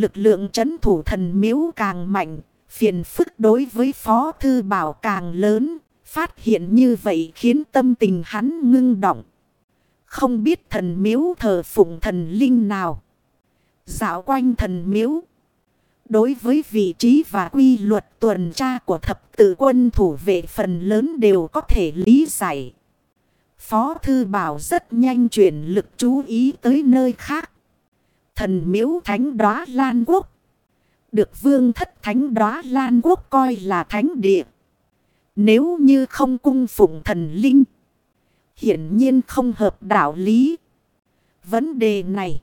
lực lượng chấn thủ thần miếu càng mạnh, phiền phức đối với Phó Thư Bảo càng lớn, phát hiện như vậy khiến tâm tình hắn ngưng động. Không biết thần miếu thờ phụng thần linh nào. Dạo quanh thần miếu. Đối với vị trí và quy luật tuần tra của thập tự quân thủ vệ phần lớn đều có thể lý giải. Phó Thư Bảo rất nhanh chuyển lực chú ý tới nơi khác. Thần miếu thánh đoá Lan Quốc. Được vương thất thánh đoá Lan Quốc coi là thánh địa. Nếu như không cung phụng thần linh. Hiển nhiên không hợp đạo lý. Vấn đề này.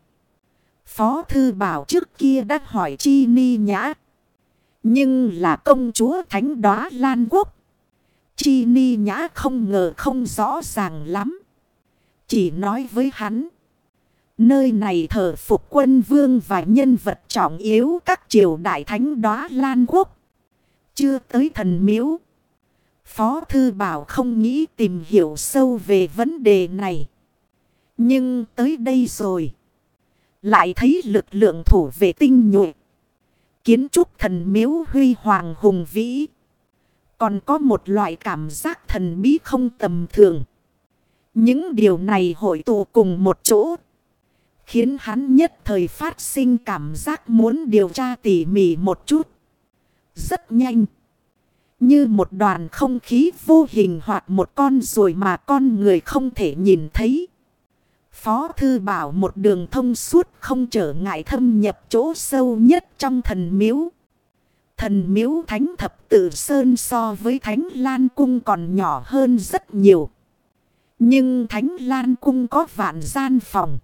Phó Thư Bảo trước kia đã hỏi Chi Ni Nhã. Nhưng là công chúa thánh đoá Lan Quốc. Chi Ni Nhã không ngờ không rõ ràng lắm. Chỉ nói với hắn. Nơi này thờ phục quân vương và nhân vật trọng yếu các triều đại thánh đó Lan Quốc. Chưa tới thần miếu. Phó Thư Bảo không nghĩ tìm hiểu sâu về vấn đề này. Nhưng tới đây rồi. Lại thấy lực lượng thủ vệ tinh nhuệ. Kiến trúc thần miếu huy hoàng hùng vĩ. Còn có một loại cảm giác thần bí không tầm thường. Những điều này hội tụ cùng một chỗ. Khiến hắn nhất thời phát sinh cảm giác muốn điều tra tỉ mỉ một chút. Rất nhanh. Như một đoàn không khí vô hình hoặc một con rồi mà con người không thể nhìn thấy. Phó Thư Bảo một đường thông suốt không trở ngại thâm nhập chỗ sâu nhất trong thần miếu. Thần miếu thánh thập tự sơn so với thánh lan cung còn nhỏ hơn rất nhiều. Nhưng thánh lan cung có vạn gian phòng.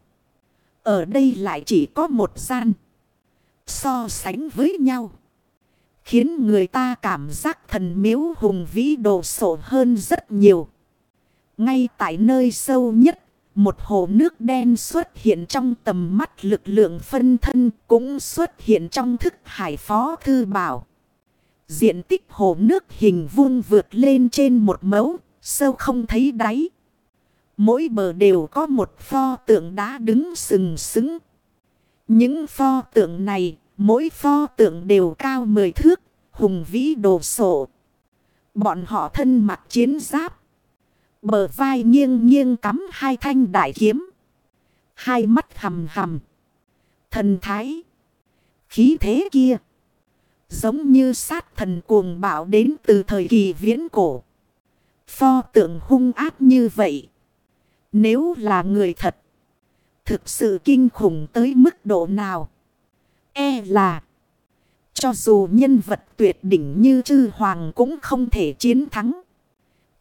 Ở đây lại chỉ có một gian. So sánh với nhau. Khiến người ta cảm giác thần miếu hùng vĩ đồ sộ hơn rất nhiều. Ngay tại nơi sâu nhất, một hồ nước đen xuất hiện trong tầm mắt lực lượng phân thân cũng xuất hiện trong thức hải phó thư bảo. Diện tích hồ nước hình vuông vượt lên trên một mẫu, sâu không thấy đáy. Mỗi bờ đều có một pho tượng đá đứng sừng sững. Những pho tượng này, mỗi pho tượng đều cao mười thước, hùng vĩ đồ sộ. Bọn họ thân mặc chiến giáp. Bờ vai nghiêng nghiêng cắm hai thanh đại kiếm. Hai mắt hầm hầm. Thần thái. Khí thế kia. Giống như sát thần cuồng bạo đến từ thời kỳ viễn cổ. Pho tượng hung ác như vậy. Nếu là người thật. Thực sự kinh khủng tới mức độ nào. E là. Cho dù nhân vật tuyệt đỉnh như chư hoàng cũng không thể chiến thắng.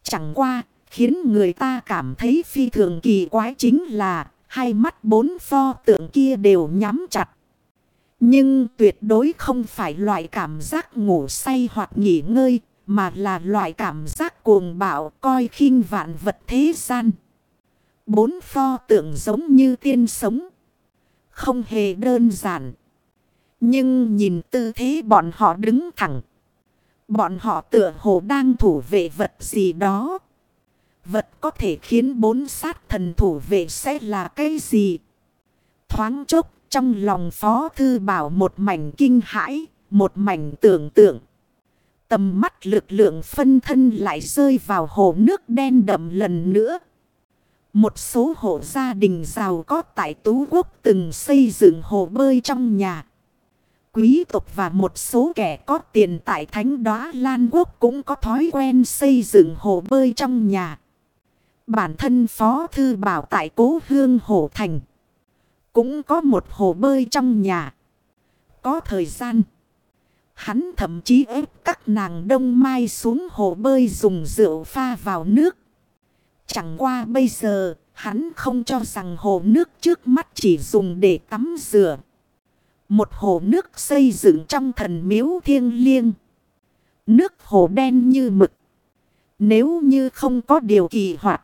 Chẳng qua, khiến người ta cảm thấy phi thường kỳ quái chính là hai mắt bốn pho tượng kia đều nhắm chặt. Nhưng tuyệt đối không phải loại cảm giác ngủ say hoặc nghỉ ngơi, mà là loại cảm giác cuồng bạo coi khinh vạn vật thế gian. Bốn pho tượng giống như tiên sống. Không hề đơn giản. Nhưng nhìn tư thế bọn họ đứng thẳng. Bọn họ tựa hồ đang thủ vệ vật gì đó. Vật có thể khiến bốn sát thần thủ vệ sẽ là cái gì? Thoáng chốc trong lòng phó thư bảo một mảnh kinh hãi, một mảnh tưởng tượng. Tầm mắt lực lượng phân thân lại rơi vào hồ nước đen đậm lần nữa. Một số hộ gia đình giàu có tại Tú Quốc từng xây dựng hồ bơi trong nhà. Quý tộc và một số kẻ có tiền tại Thánh Đóa Lan Quốc cũng có thói quen xây dựng hồ bơi trong nhà. Bản thân Phó Thư Bảo tại Cố Hương Hồ Thành. Cũng có một hồ bơi trong nhà. Có thời gian. Hắn thậm chí ép các nàng đông mai xuống hồ bơi dùng rượu pha vào nước. Chẳng qua bây giờ, hắn không cho rằng hồ nước trước mắt chỉ dùng để tắm rửa. Một hồ nước xây dựng trong thần miếu thiêng liêng. Nước hồ đen như mực. Nếu như không có điều kỳ hoạt.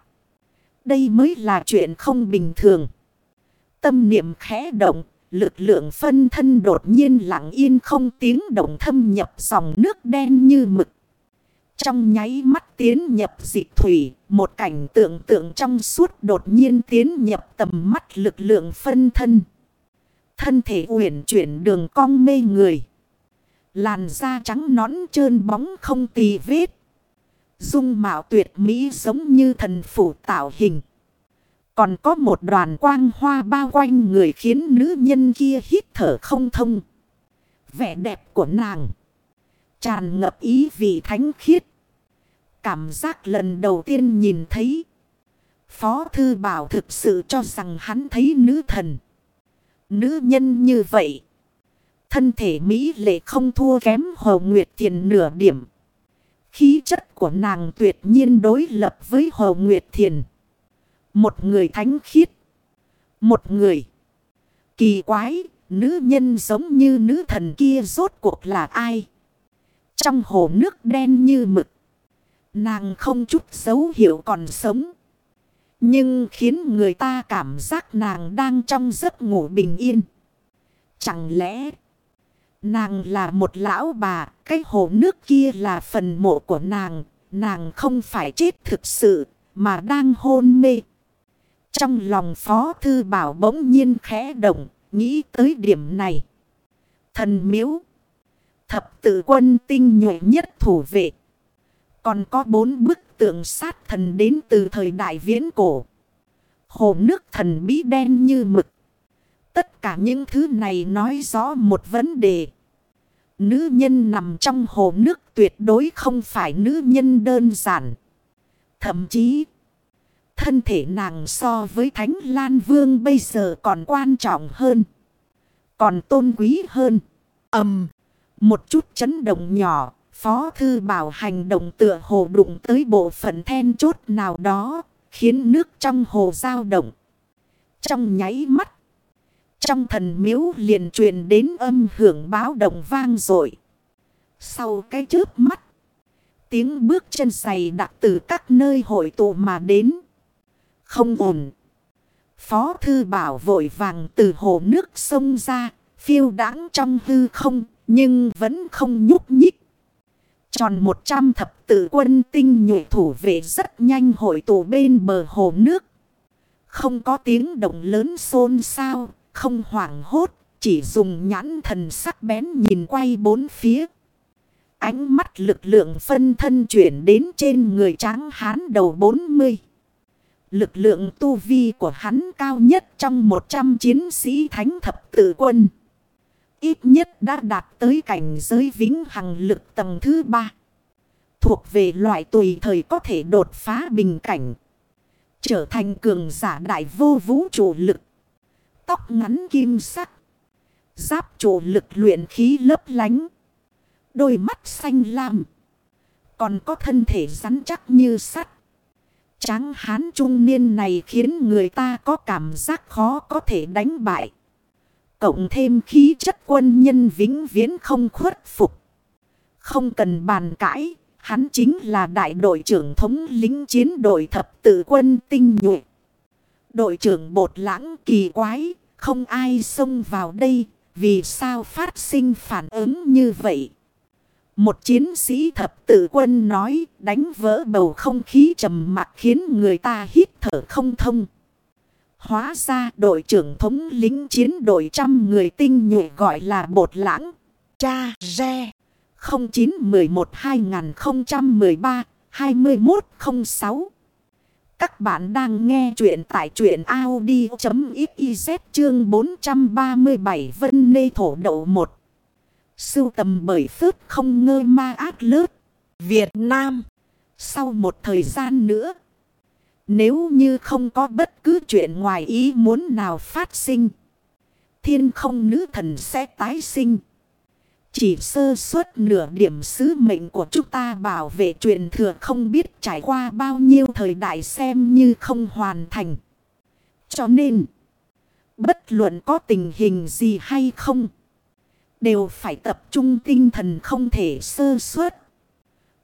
Đây mới là chuyện không bình thường. Tâm niệm khẽ động. Lực lượng phân thân đột nhiên lặng yên không tiếng động thâm nhập dòng nước đen như mực. Trong nháy mắt tiến nhập dịch thủy, một cảnh tượng tượng trong suốt đột nhiên tiến nhập tầm mắt lực lượng phân thân. Thân thể uyển chuyển đường cong mê người. Làn da trắng nõn trơn bóng không tì vết. Dung mạo tuyệt mỹ giống như thần phủ tạo hình. Còn có một đoàn quang hoa bao quanh người khiến nữ nhân kia hít thở không thông. Vẻ đẹp của nàng. Tràn ngập ý vị thánh khiết. Cảm giác lần đầu tiên nhìn thấy. Phó Thư Bảo thực sự cho rằng hắn thấy nữ thần. Nữ nhân như vậy. Thân thể Mỹ lệ không thua kém Hồ Nguyệt Thiền nửa điểm. Khí chất của nàng tuyệt nhiên đối lập với Hồ Nguyệt Thiền. Một người thánh khiết. Một người. Kỳ quái, nữ nhân giống như nữ thần kia rốt cuộc là ai? Trong hồ nước đen như mực. Nàng không chút dấu hiệu còn sống. Nhưng khiến người ta cảm giác nàng đang trong giấc ngủ bình yên. Chẳng lẽ nàng là một lão bà, cái hồ nước kia là phần mộ của nàng, nàng không phải chết thực sự mà đang hôn mê. Trong lòng Phó Thư Bảo bỗng nhiên khẽ động, nghĩ tới điểm này. Thần miếu, thập tự quân tinh nhuệ nhất thủ vệ. Còn có bốn bức tượng sát thần đến từ thời đại viễn cổ. Hồ nước thần bí đen như mực. Tất cả những thứ này nói rõ một vấn đề. Nữ nhân nằm trong hồ nước tuyệt đối không phải nữ nhân đơn giản. Thậm chí, thân thể nàng so với Thánh Lan Vương bây giờ còn quan trọng hơn. Còn tôn quý hơn. ầm một chút chấn động nhỏ, Phó Thư Bảo hành động tựa hồ đụng tới bộ phận then chốt nào đó, khiến nước trong hồ dao động. Trong nháy mắt, trong thần miếu liền truyền đến âm hưởng báo động vang dội Sau cái chớp mắt, tiếng bước chân giày đặc từ các nơi hội tụ mà đến. Không ổn. Phó Thư Bảo vội vàng từ hồ nước sông ra, phiêu đáng trong hư không, nhưng vẫn không nhúc nhích. Tròn 100 thập tử quân tinh nhụy thủ vệ rất nhanh hội tụ bên bờ hồ nước. Không có tiếng động lớn xôn xao, không hoảng hốt, chỉ dùng nhãn thần sắc bén nhìn quay bốn phía. Ánh mắt lực lượng phân thân chuyển đến trên người tráng hán đầu 40. Lực lượng tu vi của hắn cao nhất trong 100 chiến sĩ thánh thập tử quân. Ít nhất đã đạt tới cảnh giới vĩnh hằng lực tầng thứ ba. Thuộc về loại tùy thời có thể đột phá bình cảnh. Trở thành cường giả đại vô vũ trụ lực. Tóc ngắn kim sắc. Giáp trụ lực luyện khí lấp lánh. Đôi mắt xanh lam. Còn có thân thể rắn chắc như sắt. Tráng hán trung niên này khiến người ta có cảm giác khó có thể đánh bại. Cộng thêm khí chất quân nhân vĩnh viễn không khuất phục. Không cần bàn cãi, hắn chính là đại đội trưởng thống lính chiến đội thập tự quân tinh nhuệ. Đội trưởng bột lãng kỳ quái, không ai xông vào đây, vì sao phát sinh phản ứng như vậy? Một chiến sĩ thập tự quân nói đánh vỡ bầu không khí trầm mặc khiến người ta hít thở không thông. Hóa ra đội trưởng thống lính chiến đội trăm người tinh nhuệ gọi là bột lãng. Cha Re. 0911-2013-2106 Các bạn đang nghe chuyện tại chuyện Audi.xyz chương 437 Vân Nê Thổ Đậu 1 Sưu tầm bởi phước không ngơ ma ác lớp, Việt Nam. Sau một thời gian nữa nếu như không có bất cứ chuyện ngoài ý muốn nào phát sinh. Thiên không nữ thần sẽ tái sinh. Chỉ sơ suất nửa điểm sứ mệnh của chúng ta bảo vệ truyền thừa không biết trải qua bao nhiêu thời đại xem như không hoàn thành. Cho nên, bất luận có tình hình gì hay không, đều phải tập trung tinh thần không thể sơ suất.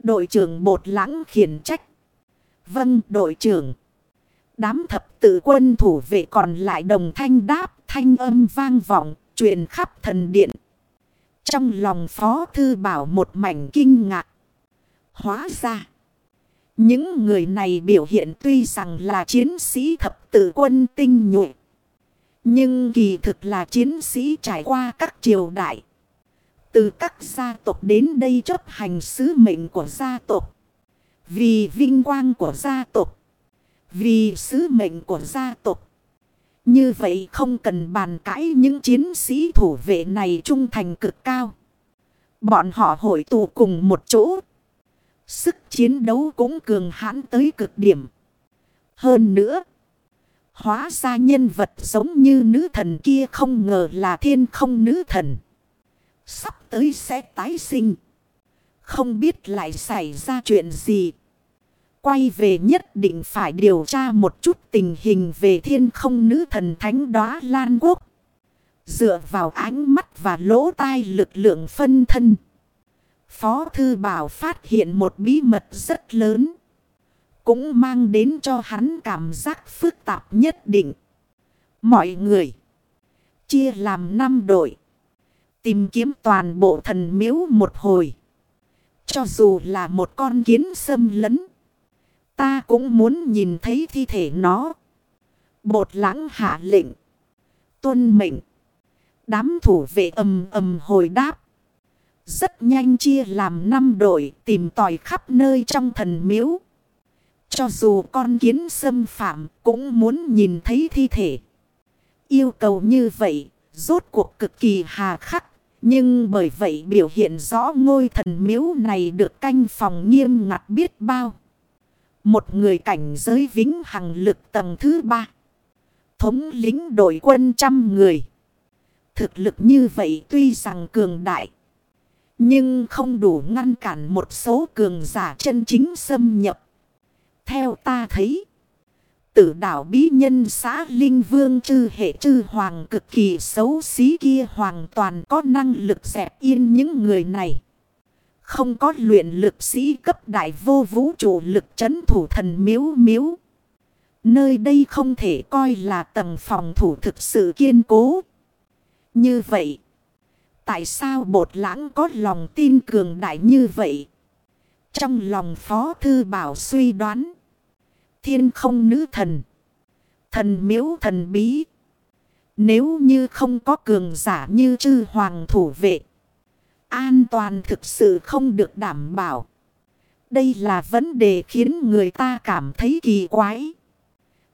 Đội trưởng bột lãng khiển trách. Vâng đội trưởng. Đám thập tự quân thủ vệ còn lại đồng thanh đáp, thanh âm vang vọng, truyền khắp thần điện. Trong lòng phó thư bảo một mảnh kinh ngạc. Hóa ra. Những người này biểu hiện tuy rằng là chiến sĩ thập tự quân tinh nhuệ. Nhưng kỳ thực là chiến sĩ trải qua các triều đại. Từ các gia tộc đến đây chấp hành sứ mệnh của gia tộc. Vì vinh quang của gia tộc. Vì sứ mệnh của gia tộc. Như vậy không cần bàn cãi những chiến sĩ thủ vệ này trung thành cực cao. Bọn họ hội tụ cùng một chỗ. Sức chiến đấu cũng cường hãn tới cực điểm. Hơn nữa. Hóa ra nhân vật giống như nữ thần kia không ngờ là thiên không nữ thần. Sắp tới sẽ tái sinh. Không biết lại xảy ra chuyện gì. Quay về nhất định phải điều tra một chút tình hình về thiên không nữ thần thánh đóa Lan Quốc. Dựa vào ánh mắt và lỗ tai lực lượng phân thân. Phó Thư Bảo phát hiện một bí mật rất lớn. Cũng mang đến cho hắn cảm giác phức tạp nhất định. Mọi người. Chia làm 5 đội. Tìm kiếm toàn bộ thần miếu một hồi. Cho dù là một con kiến xâm lấn. Ta cũng muốn nhìn thấy thi thể nó. Bột lãng hạ lệnh. Tuân mệnh. Đám thủ vệ ầm ầm hồi đáp. Rất nhanh chia làm năm đội tìm tòi khắp nơi trong thần miếu. Cho dù con kiến xâm phạm cũng muốn nhìn thấy thi thể. Yêu cầu như vậy, rốt cuộc cực kỳ hà khắc. Nhưng bởi vậy biểu hiện rõ ngôi thần miếu này được canh phòng nghiêm ngặt biết bao. Một người cảnh giới vĩnh hằng lực tầng thứ ba. Thống lính đội quân trăm người. Thực lực như vậy tuy rằng cường đại. Nhưng không đủ ngăn cản một số cường giả chân chính xâm nhập. Theo ta thấy. Tử đảo bí nhân xã Linh Vương chư hệ chư hoàng cực kỳ xấu xí kia hoàn toàn có năng lực dẹp yên những người này. Không có luyện lực sĩ cấp đại vô vũ trụ lực chấn thủ thần miếu miếu. Nơi đây không thể coi là tầng phòng thủ thực sự kiên cố. Như vậy, tại sao bột lãng có lòng tin cường đại như vậy? Trong lòng Phó Thư Bảo suy đoán. Thiên không nữ thần. Thần miếu thần bí. Nếu như không có cường giả như chư hoàng thủ vệ. An toàn thực sự không được đảm bảo. Đây là vấn đề khiến người ta cảm thấy kỳ quái.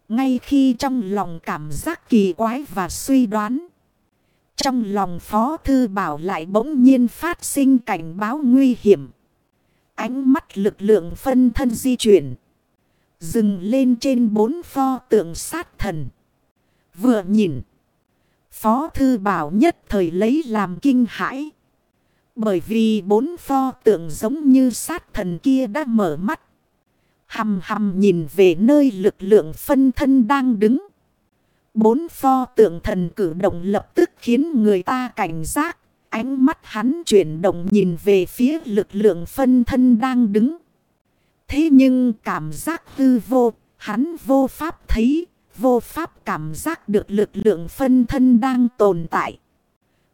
Ngay khi trong lòng cảm giác kỳ quái và suy đoán. Trong lòng Phó Thư Bảo lại bỗng nhiên phát sinh cảnh báo nguy hiểm. Ánh mắt lực lượng phân thân di chuyển. Dừng lên trên bốn pho tượng sát thần. Vừa nhìn. Phó Thư Bảo nhất thời lấy làm kinh hãi. Bởi vì bốn pho tượng giống như sát thần kia đã mở mắt. Hầm hầm nhìn về nơi lực lượng phân thân đang đứng. Bốn pho tượng thần cử động lập tức khiến người ta cảnh giác. Ánh mắt hắn chuyển động nhìn về phía lực lượng phân thân đang đứng. Thế nhưng cảm giác hư vô, hắn vô pháp thấy, vô pháp cảm giác được lực lượng phân thân đang tồn tại.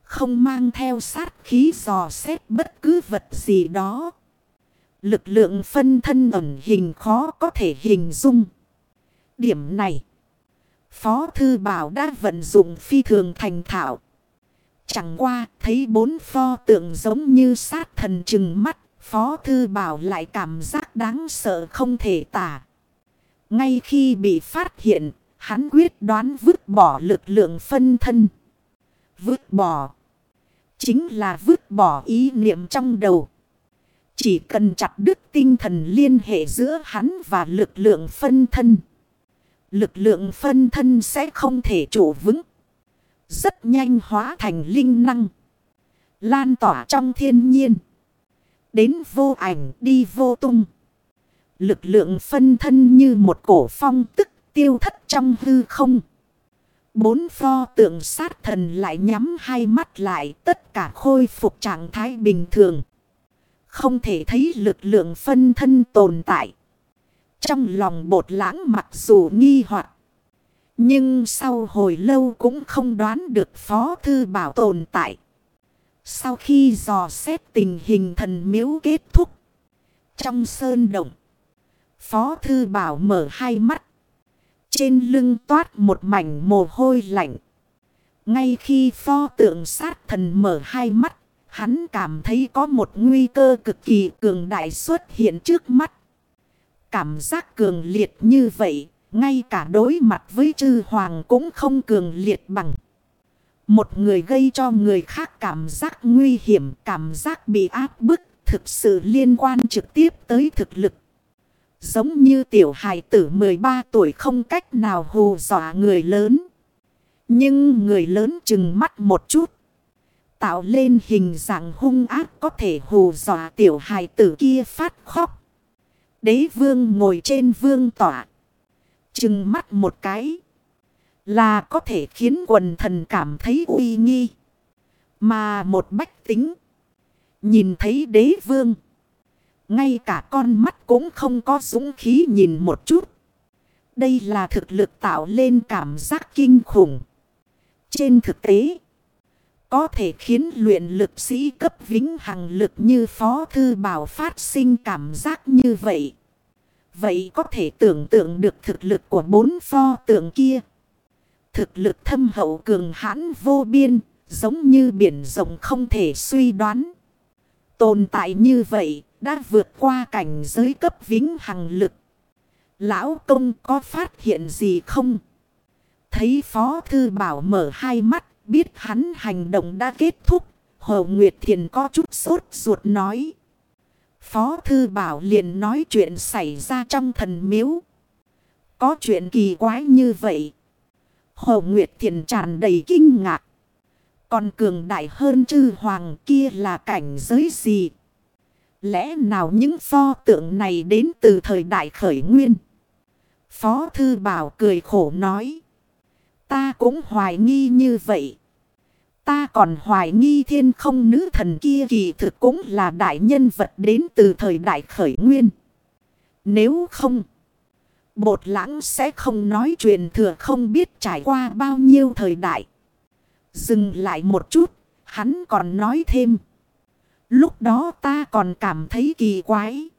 Không mang theo sát khí dò xét bất cứ vật gì đó. Lực lượng phân thân ẩn hình khó có thể hình dung. Điểm này, Phó Thư Bảo đã vận dụng phi thường thành thạo. Chẳng qua thấy bốn pho tượng giống như sát thần trừng mắt. Phó Thư Bảo lại cảm giác đáng sợ không thể tả. Ngay khi bị phát hiện, hắn quyết đoán vứt bỏ lực lượng phân thân. Vứt bỏ. Chính là vứt bỏ ý niệm trong đầu. Chỉ cần chặt đứt tinh thần liên hệ giữa hắn và lực lượng phân thân. Lực lượng phân thân sẽ không thể trụ vững. Rất nhanh hóa thành linh năng. Lan tỏa trong thiên nhiên. Đến vô ảnh đi vô tung. Lực lượng phân thân như một cổ phong tức tiêu thất trong hư không. Bốn pho tượng sát thần lại nhắm hai mắt lại, tất cả khôi phục trạng thái bình thường. Không thể thấy lực lượng phân thân tồn tại. Trong lòng bột lãng mặc dù nghi hoặc, Nhưng sau hồi lâu cũng không đoán được phó thư bảo tồn tại. Sau khi dò xét tình hình thần miếu kết thúc. Trong sơn động. Phó thư bảo mở hai mắt. Trên lưng toát một mảnh mồ hôi lạnh. Ngay khi pho tượng sát thần mở hai mắt, hắn cảm thấy có một nguy cơ cực kỳ cường đại xuất hiện trước mắt. Cảm giác cường liệt như vậy, ngay cả đối mặt với chư hoàng cũng không cường liệt bằng. Một người gây cho người khác cảm giác nguy hiểm, cảm giác bị áp bức, thực sự liên quan trực tiếp tới thực lực. Giống như tiểu hài tử 13 tuổi không cách nào hù dọa người lớn. Nhưng người lớn chừng mắt một chút. Tạo lên hình dạng hung ác có thể hù dọa tiểu hài tử kia phát khóc. Đế vương ngồi trên vương tỏa. Chừng mắt một cái. Là có thể khiến quần thần cảm thấy uy nghi. Mà một bách tính. Nhìn thấy đế vương. Ngay cả con mắt cũng không có dũng khí nhìn một chút. Đây là thực lực tạo lên cảm giác kinh khủng. Trên thực tế, có thể khiến luyện lực sĩ cấp vĩnh hằng lực như Phó Thư Bảo phát sinh cảm giác như vậy. Vậy có thể tưởng tượng được thực lực của bốn pho tượng kia. Thực lực thâm hậu cường hãn vô biên, giống như biển rộng không thể suy đoán. Tồn tại như vậy, đã vượt qua cảnh giới cấp vĩnh hằng lực. Lão công có phát hiện gì không? Thấy Phó Thư Bảo mở hai mắt, biết hắn hành động đã kết thúc. Hồ Nguyệt Thiền có chút sốt ruột nói. Phó Thư Bảo liền nói chuyện xảy ra trong thần miếu. Có chuyện kỳ quái như vậy. Hồ Nguyệt Thiền tràn đầy kinh ngạc. Còn cường đại hơn chư hoàng kia là cảnh giới gì? Lẽ nào những pho tượng này đến từ thời đại khởi nguyên? Phó Thư Bảo cười khổ nói. Ta cũng hoài nghi như vậy. Ta còn hoài nghi thiên không nữ thần kia kỳ thực cũng là đại nhân vật đến từ thời đại khởi nguyên. Nếu không, bột lãng sẽ không nói chuyện thừa không biết trải qua bao nhiêu thời đại. Dừng lại một chút, hắn còn nói thêm. Lúc đó ta còn cảm thấy kỳ quái.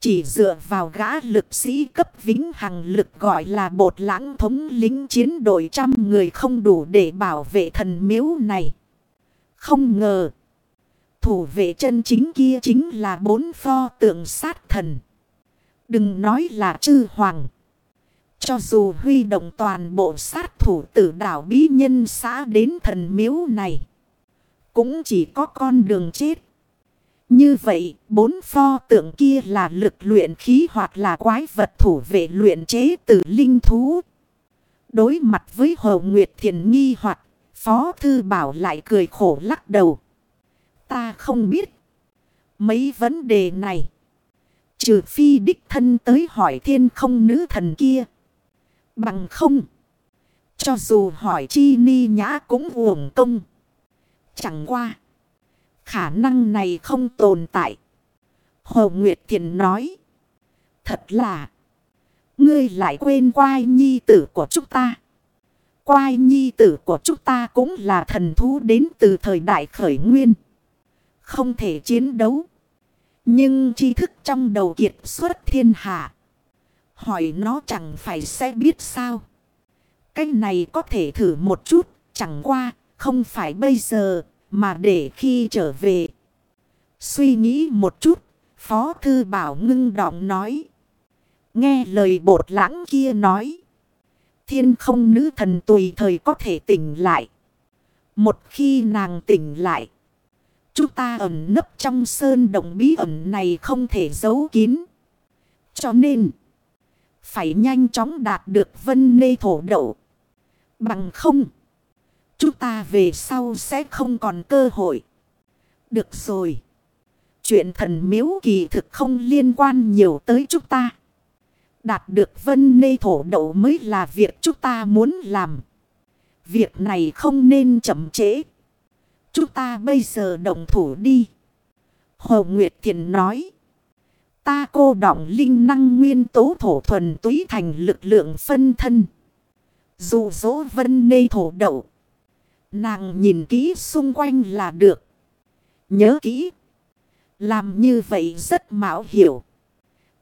Chỉ dựa vào gã lực sĩ cấp vĩnh hằng lực gọi là bột lãng thống lính chiến đội trăm người không đủ để bảo vệ thần miếu này. Không ngờ. Thủ vệ chân chính kia chính là bốn pho tượng sát thần. Đừng nói là chư hoàng. Cho dù huy động toàn bộ sát thủ tử đảo bí nhân xã đến thần miếu này. Cũng chỉ có con đường chết. Như vậy, bốn pho tượng kia là lực luyện khí hoặc là quái vật thủ vệ luyện chế từ linh thú. Đối mặt với Hồ Nguyệt Thiền nghi hoặc Phó Thư Bảo lại cười khổ lắc đầu. Ta không biết. Mấy vấn đề này. Trừ phi đích thân tới hỏi thiên không nữ thần kia. Bằng không. Cho dù hỏi chi ni nhã cũng uổng công. Chẳng qua. Khả năng này không tồn tại. Hồ Nguyệt Thiền nói. Thật là. Ngươi lại quên quai nhi tử của chúng ta. Quai nhi tử của chúng ta cũng là thần thú đến từ thời đại khởi nguyên. Không thể chiến đấu. Nhưng tri thức trong đầu kiệt xuất thiên hạ. Hỏi nó chẳng phải sẽ biết sao. Cái này có thể thử một chút. Chẳng qua không phải bây giờ mà để khi trở về. Suy nghĩ một chút, Phó Thư Bảo ngưng đọng nói. Nghe lời bột lãng kia nói. Thiên không nữ thần tùy thời có thể tỉnh lại. Một khi nàng tỉnh lại. Chúng ta ẩn nấp trong sơn động bí ẩn này không thể giấu kín. Cho nên. Phải nhanh chóng đạt được vân nê thổ đậu. Bằng không. Chúng ta về sau sẽ không còn cơ hội. Được rồi. Chuyện thần miếu kỳ thực không liên quan nhiều tới chúng ta. Đạt được vân nê thổ đậu mới là việc chúng ta muốn làm. Việc này không nên chậm trễ. Chúng ta bây giờ đồng thủ đi. Hồ Nguyệt Thiền nói. Ta cô đọng linh năng nguyên tố thổ thuần túy thành lực lượng phân thân. Dù dỗ vân nê thổ đậu. Nàng nhìn kỹ xung quanh là được. Nhớ kỹ. Làm như vậy rất mạo hiểu.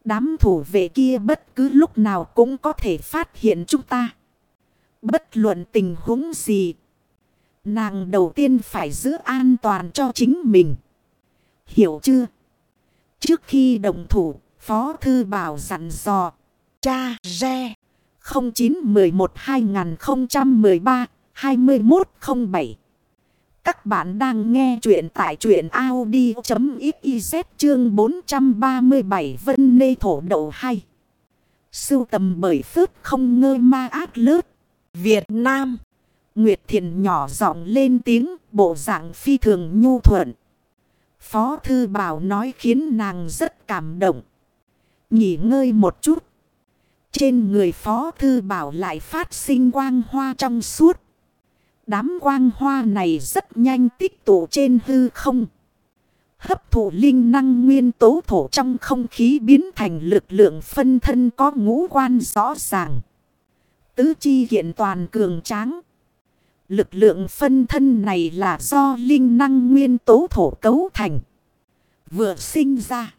Đám thủ vệ kia bất cứ lúc nào cũng có thể phát hiện chúng ta. Bất luận tình huống gì. Nàng đầu tiên phải giữ an toàn cho chính mình. Hiểu chưa? Trước khi đồng thủ, Phó Thư Bảo dặn dò. Cha Re 0911-2013-2107 Các bạn đang nghe chuyện tại chuyện Audi.xyz chương 437 Vân Nê Thổ Đậu 2 Sưu tầm bởi phước không ngơ ma ác lớp Việt Nam Nguyệt Thiền nhỏ giọng lên tiếng, bộ dạng phi thường nhu thuận. Phó Thư Bảo nói khiến nàng rất cảm động. Nghỉ ngơi một chút. Trên người Phó Thư Bảo lại phát sinh quang hoa trong suốt. Đám quang hoa này rất nhanh tích tụ trên hư không. Hấp thụ linh năng nguyên tố thổ trong không khí biến thành lực lượng phân thân có ngũ quan rõ ràng. Tứ chi hiện toàn cường tráng. Lực lượng phân thân này là do linh năng nguyên tố thổ cấu thành. Vừa sinh ra.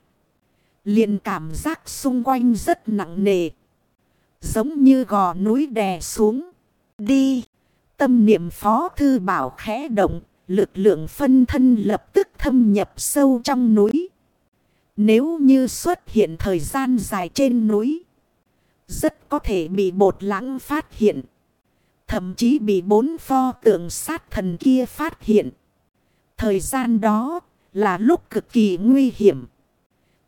liền cảm giác xung quanh rất nặng nề. Giống như gò núi đè xuống. Đi. Tâm niệm phó thư bảo khẽ động. Lực lượng phân thân lập tức thâm nhập sâu trong núi. Nếu như xuất hiện thời gian dài trên núi. Rất có thể bị bột lãng phát hiện. Thậm chí bị bốn pho tượng sát thần kia phát hiện. Thời gian đó là lúc cực kỳ nguy hiểm.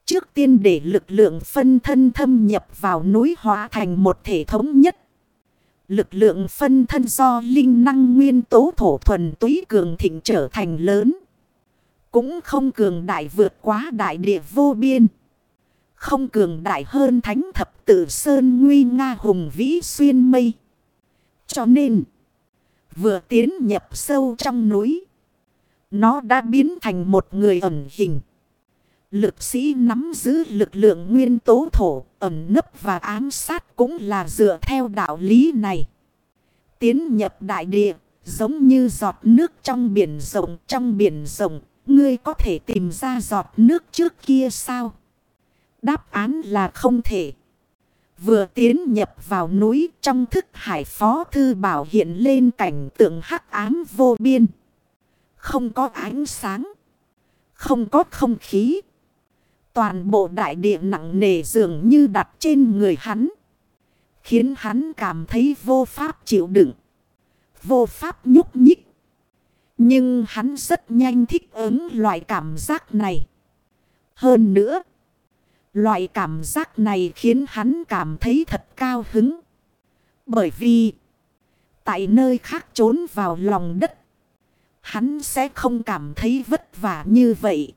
Trước tiên để lực lượng phân thân thâm nhập vào núi hóa thành một thể thống nhất. Lực lượng phân thân do linh năng nguyên tố thổ thuần túy cường thịnh trở thành lớn. Cũng không cường đại vượt quá đại địa vô biên. Không cường đại hơn thánh thập tử sơn nguy nga hùng vĩ xuyên mây. Cho nên, vừa tiến nhập sâu trong núi, nó đã biến thành một người ẩn hình. Lực sĩ nắm giữ lực lượng nguyên tố thổ, ẩn nấp và ám sát cũng là dựa theo đạo lý này. Tiến nhập đại địa, giống như giọt nước trong biển rộng, trong biển rộng, ngươi có thể tìm ra giọt nước trước kia sao? Đáp án là không thể. Vừa tiến nhập vào núi trong thức hải phó thư bảo hiện lên cảnh tượng hắc ám vô biên. Không có ánh sáng. Không có không khí. Toàn bộ đại địa nặng nề dường như đặt trên người hắn. Khiến hắn cảm thấy vô pháp chịu đựng. Vô pháp nhúc nhích. Nhưng hắn rất nhanh thích ứng loại cảm giác này. Hơn nữa. Loại cảm giác này khiến hắn cảm thấy thật cao hứng. Bởi vì, tại nơi khác trốn vào lòng đất, hắn sẽ không cảm thấy vất vả như vậy.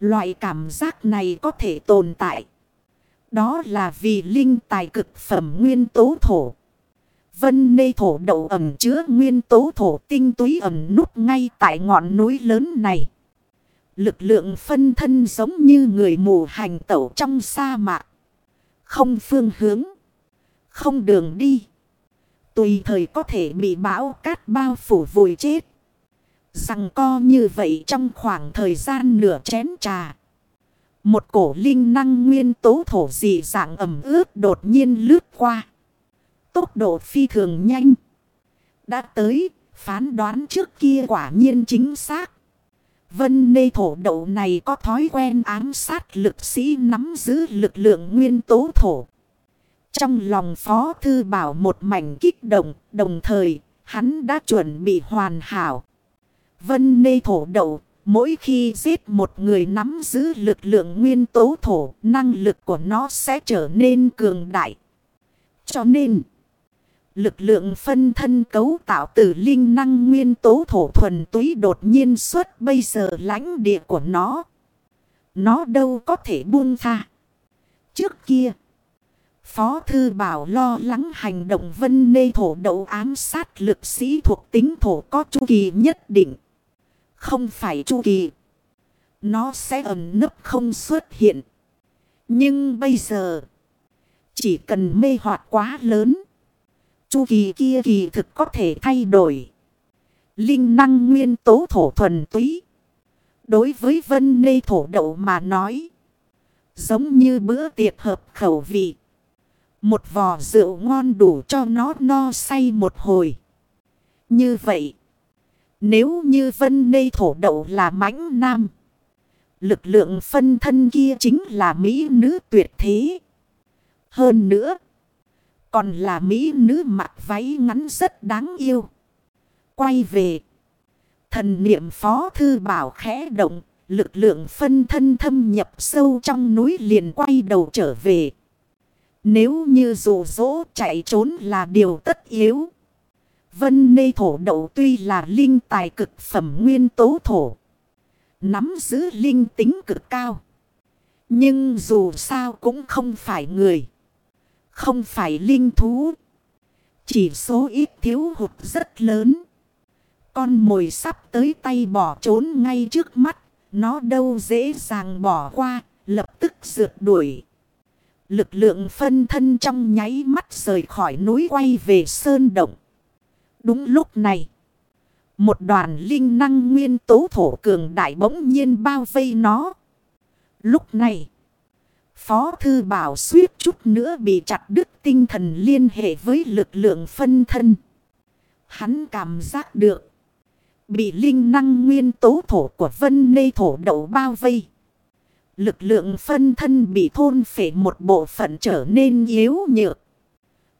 Loại cảm giác này có thể tồn tại. Đó là vì linh tài cực phẩm nguyên tố thổ. Vân nê thổ đậu ẩm chứa nguyên tố thổ tinh túy ẩm nút ngay tại ngọn núi lớn này. Lực lượng phân thân giống như người mù hành tẩu trong sa mạc. Không phương hướng. Không đường đi. Tùy thời có thể bị bão cát bao phủ vùi chết. Rằng co như vậy trong khoảng thời gian nửa chén trà. Một cổ linh năng nguyên tố thổ dị dạng ẩm ướt đột nhiên lướt qua. Tốc độ phi thường nhanh. Đã tới, phán đoán trước kia quả nhiên chính xác. Vân nê thổ đậu này có thói quen ám sát lực sĩ nắm giữ lực lượng nguyên tố thổ. Trong lòng Phó Thư Bảo một mảnh kích động, đồng thời, hắn đã chuẩn bị hoàn hảo. Vân nê thổ đậu, mỗi khi giết một người nắm giữ lực lượng nguyên tố thổ, năng lực của nó sẽ trở nên cường đại. Cho nên... Lực lượng phân thân cấu tạo từ linh năng nguyên tố thổ thuần túy đột nhiên xuất bây giờ lãnh địa của nó. Nó đâu có thể buông tha. Trước kia, Phó Thư Bảo lo lắng hành động vân nê thổ đậu ám sát lực sĩ thuộc tính thổ có chu kỳ nhất định. Không phải chu kỳ. Nó sẽ ẩn nấp không xuất hiện. Nhưng bây giờ, chỉ cần mê hoạt quá lớn chu kỳ kia kỳ thực có thể thay đổi. Linh năng nguyên tố thổ thuần túy. Đối với vân nê thổ đậu mà nói. Giống như bữa tiệc hợp khẩu vị. Một vò rượu ngon đủ cho nó no say một hồi. Như vậy. Nếu như vân nê thổ đậu là mãnh nam. Lực lượng phân thân kia chính là mỹ nữ tuyệt thế. Hơn nữa. Còn là mỹ nữ mặc váy ngắn rất đáng yêu. Quay về. Thần niệm phó thư bảo khẽ động. Lực lượng phân thân thâm nhập sâu trong núi liền quay đầu trở về. Nếu như rủ rỗ chạy trốn là điều tất yếu. Vân nê thổ đậu tuy là linh tài cực phẩm nguyên tố thổ. Nắm giữ linh tính cực cao. Nhưng dù sao cũng không phải người. Không phải linh thú. Chỉ số ít thiếu hụt rất lớn. Con mồi sắp tới tay bỏ trốn ngay trước mắt. Nó đâu dễ dàng bỏ qua. Lập tức rượt đuổi. Lực lượng phân thân trong nháy mắt rời khỏi núi quay về sơn động. Đúng lúc này. Một đoàn linh năng nguyên tố thổ cường đại bỗng nhiên bao vây nó. Lúc này. Phó Thư Bảo suýt chút nữa bị chặt đứt tinh thần liên hệ với lực lượng phân thân. Hắn cảm giác được. Bị linh năng nguyên tố thổ của vân nê thổ đậu bao vây. Lực lượng phân thân bị thôn phệ một bộ phận trở nên yếu nhược.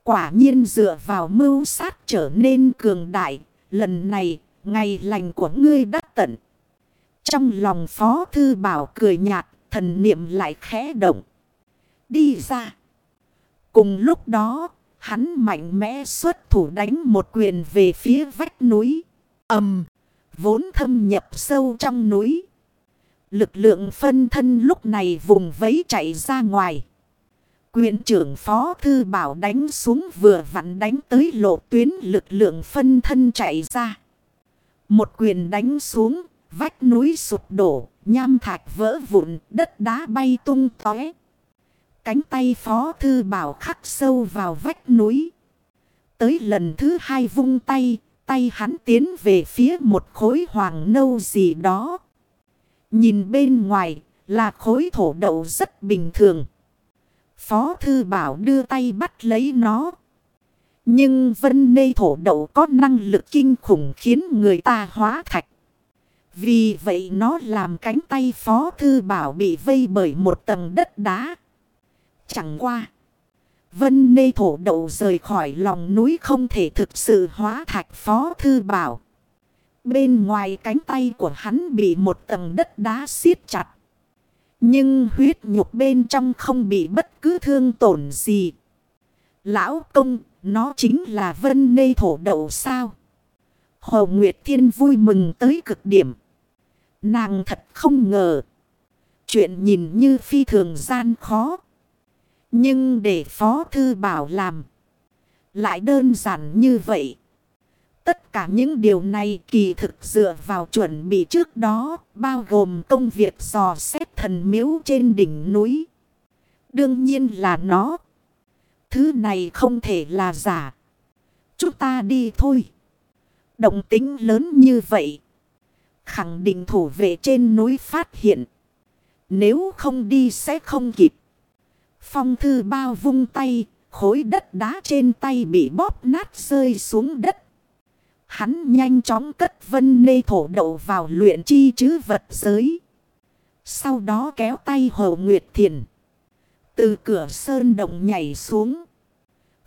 Quả nhiên dựa vào mưu sát trở nên cường đại. Lần này, ngày lành của ngươi đã tận. Trong lòng Phó Thư Bảo cười nhạt, thần niệm lại khẽ động. Đi ra. Cùng lúc đó, hắn mạnh mẽ xuất thủ đánh một quyền về phía vách núi. ầm vốn thâm nhập sâu trong núi. Lực lượng phân thân lúc này vùng vấy chạy ra ngoài. Quyền trưởng Phó Thư Bảo đánh xuống vừa vặn đánh tới lộ tuyến lực lượng phân thân chạy ra. Một quyền đánh xuống, vách núi sụp đổ, nham thạch vỡ vụn, đất đá bay tung tóe. Cánh tay Phó Thư Bảo khắc sâu vào vách núi. Tới lần thứ hai vung tay, tay hắn tiến về phía một khối hoàng nâu gì đó. Nhìn bên ngoài là khối thổ đậu rất bình thường. Phó Thư Bảo đưa tay bắt lấy nó. Nhưng vân nê thổ đậu có năng lực kinh khủng khiến người ta hóa thạch. Vì vậy nó làm cánh tay Phó Thư Bảo bị vây bởi một tầng đất đá. Chẳng qua. Vân nê thổ đậu rời khỏi lòng núi không thể thực sự hóa thạch Phó Thư Bảo. Bên ngoài cánh tay của hắn bị một tầng đất đá siết chặt. Nhưng huyết nhục bên trong không bị bất cứ thương tổn gì. Lão công, nó chính là vân nê thổ đậu sao? Hồ Nguyệt Thiên vui mừng tới cực điểm. Nàng thật không ngờ. Chuyện nhìn như phi thường gian khó. Nhưng để Phó Thư Bảo làm. Lại đơn giản như vậy. Tất cả những điều này kỳ thực dựa vào chuẩn bị trước đó, bao gồm công việc dò xét thần miếu trên đỉnh núi. Đương nhiên là nó. Thứ này không thể là giả. Chúng ta đi thôi. Động tính lớn như vậy. Khẳng định thủ vệ trên núi phát hiện. Nếu không đi sẽ không kịp. Phong thư bao vung tay, khối đất đá trên tay bị bóp nát rơi xuống đất. Hắn nhanh chóng cất vân nê thổ đậu vào luyện chi chứ vật giới. Sau đó kéo tay Hồ Nguyệt Thiền. Từ cửa sơn động nhảy xuống.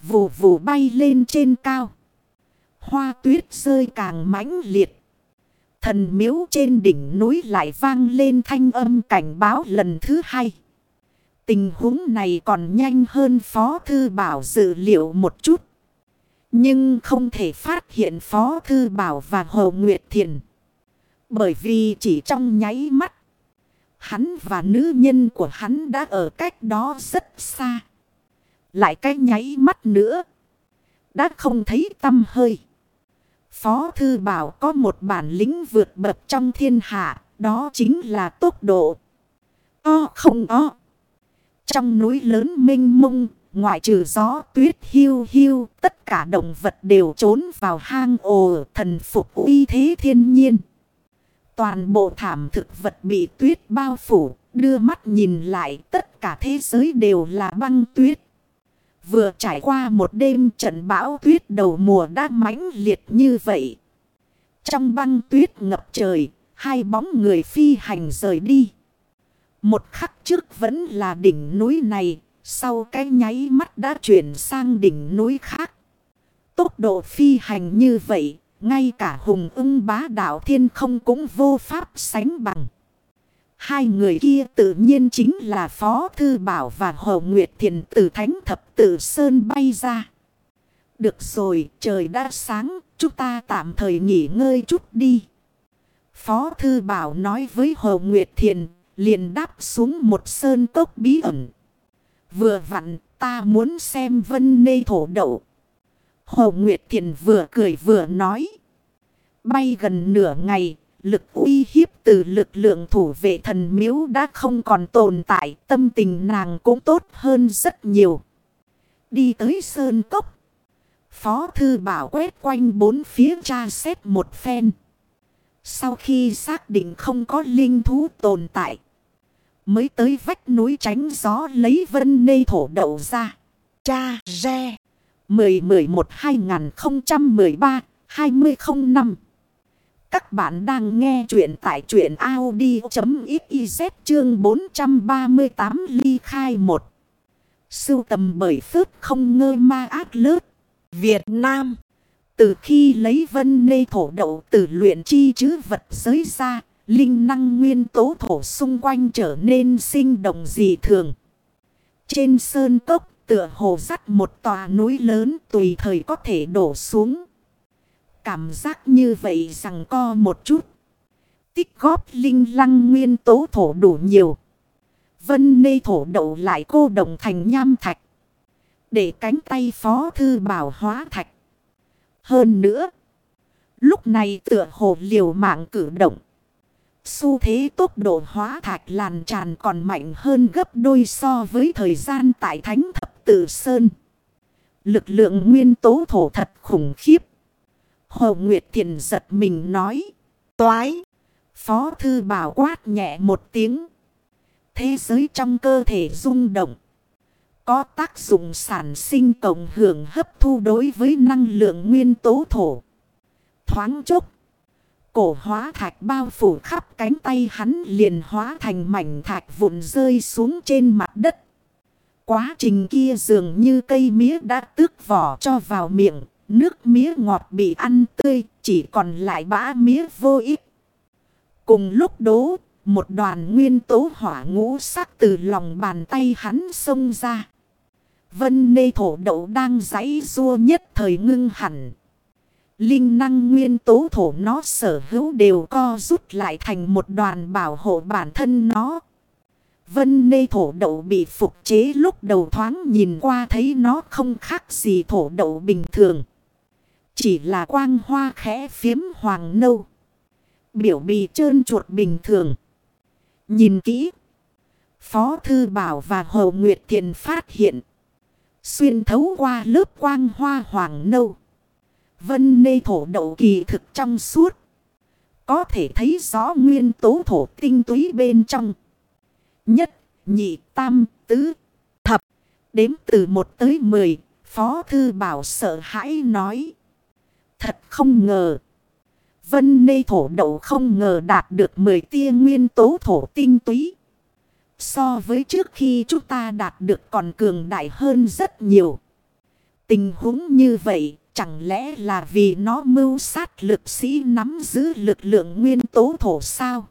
Vù vù bay lên trên cao. Hoa tuyết rơi càng mãnh liệt. Thần miếu trên đỉnh núi lại vang lên thanh âm cảnh báo lần thứ hai. Tình huống này còn nhanh hơn Phó Thư Bảo dự liệu một chút. Nhưng không thể phát hiện Phó Thư Bảo và Hồ Nguyệt Thiền. Bởi vì chỉ trong nháy mắt. Hắn và nữ nhân của hắn đã ở cách đó rất xa. Lại cái nháy mắt nữa. Đã không thấy tâm hơi. Phó Thư Bảo có một bản lĩnh vượt bậc trong thiên hạ. Đó chính là tốc độ. O không o. Trong núi lớn minh mông Ngoại trừ gió tuyết hiu hiu, tất cả động vật đều trốn vào hang ồ thần phục uy thế thiên nhiên. Toàn bộ thảm thực vật bị tuyết bao phủ, đưa mắt nhìn lại tất cả thế giới đều là băng tuyết. Vừa trải qua một đêm trận bão tuyết đầu mùa đã mãnh liệt như vậy. Trong băng tuyết ngập trời, hai bóng người phi hành rời đi. Một khắc trước vẫn là đỉnh núi này, sau cái nháy mắt đã chuyển sang đỉnh núi khác. Tốc độ phi hành như vậy, ngay cả hùng ưng bá đạo thiên không cũng vô pháp sánh bằng. Hai người kia tự nhiên chính là Phó Thư Bảo và Hồ Nguyệt Thiền từ Thánh Thập Tử Sơn bay ra. Được rồi, trời đã sáng, chúng ta tạm thời nghỉ ngơi chút đi. Phó Thư Bảo nói với Hồ Nguyệt Thiền, liền đáp xuống một sơn cốc bí ẩn. Vừa vặn, ta muốn xem vân nê thổ đậu. Hồ Nguyệt Thiền vừa cười vừa nói. Bay gần nửa ngày, lực uy hiếp từ lực lượng thủ vệ thần miếu đã không còn tồn tại. Tâm tình nàng cũng tốt hơn rất nhiều. Đi tới sơn cốc. Phó thư bảo quét quanh bốn phía tra xét một phen. Sau khi xác định không có linh thú tồn tại. Mới tới vách núi tránh gió lấy vân nê thổ đậu ra. Cha Re 10-11-2013-2005 các bạn đang nghe chuyện tại chuyện Audi.xyz chương 438 ly khai 1. Sưu tầm bởi phước không ngơ ma ác lớp. Việt Nam. Từ khi lấy vân nê thổ đậu từ luyện chi chứ vật giới ra, linh năng nguyên tố thổ xung quanh trở nên sinh động dị thường. Trên sơn cốc tựa hồ dắt một tòa núi lớn tùy thời có thể đổ xuống. Cảm giác như vậy rằng co một chút. Tích góp linh lăng nguyên tố thổ đủ nhiều. Vân nê thổ đậu lại cô đồng thành nham thạch. Để cánh tay phó thư bảo hóa thạch. Hơn nữa. Lúc này tựa hồ liều mạng cử động. Xu thế tốc độ hóa thạch làn tràn còn mạnh hơn gấp đôi so với thời gian tại Thánh Thập Tử Sơn. Lực lượng nguyên tố thổ thật khủng khiếp. Hồ Nguyệt Thiền giật mình nói. Toái. Phó thư bảo quát nhẹ một tiếng. Thế giới trong cơ thể rung động. Có tác dụng sản sinh cộng hưởng hấp thu đối với năng lượng nguyên tố thổ. Thoáng chốc. Cổ hóa thạch bao phủ khắp cánh tay hắn liền hóa thành mảnh thạch vụn rơi xuống trên mặt đất. Quá trình kia dường như cây mía đã tước vỏ cho vào miệng. Nước mía ngọt bị ăn tươi, chỉ còn lại bã mía vô ích. Cùng lúc đó, một đoàn nguyên tố hỏa ngũ sắc từ lòng bàn tay hắn xông ra. Vân nê thổ đậu đang giấy rua nhất thời ngưng hẳn. Linh năng nguyên tố thổ nó sở hữu đều co rút lại thành một đoàn bảo hộ bản thân nó. Vân nê thổ đậu bị phục chế lúc đầu thoáng nhìn qua thấy nó không khác gì thổ đậu bình thường. Chỉ là quang hoa khẽ phiếm hoàng nâu. Biểu bì trơn chuột bình thường. Nhìn kỹ. Phó Thư Bảo và Hồ Nguyệt Thiền phát hiện. Xuyên thấu qua lớp quang hoa hoàng nâu. Vân nê thổ đậu kỳ thực trong suốt. Có thể thấy rõ nguyên tố thổ tinh túy bên trong. Nhất, nhị, tam, tứ, thập. Đếm từ một tới mười. Phó Thư Bảo sợ hãi nói. Thật không ngờ. Vân nê thổ đậu không ngờ đạt được 10 tia nguyên tố thổ tinh túy. So với trước khi chúng ta đạt được còn cường đại hơn rất nhiều. Tình huống như vậy, chẳng lẽ là vì nó mưu sát lực sĩ nắm giữ lực lượng nguyên tố thổ sao?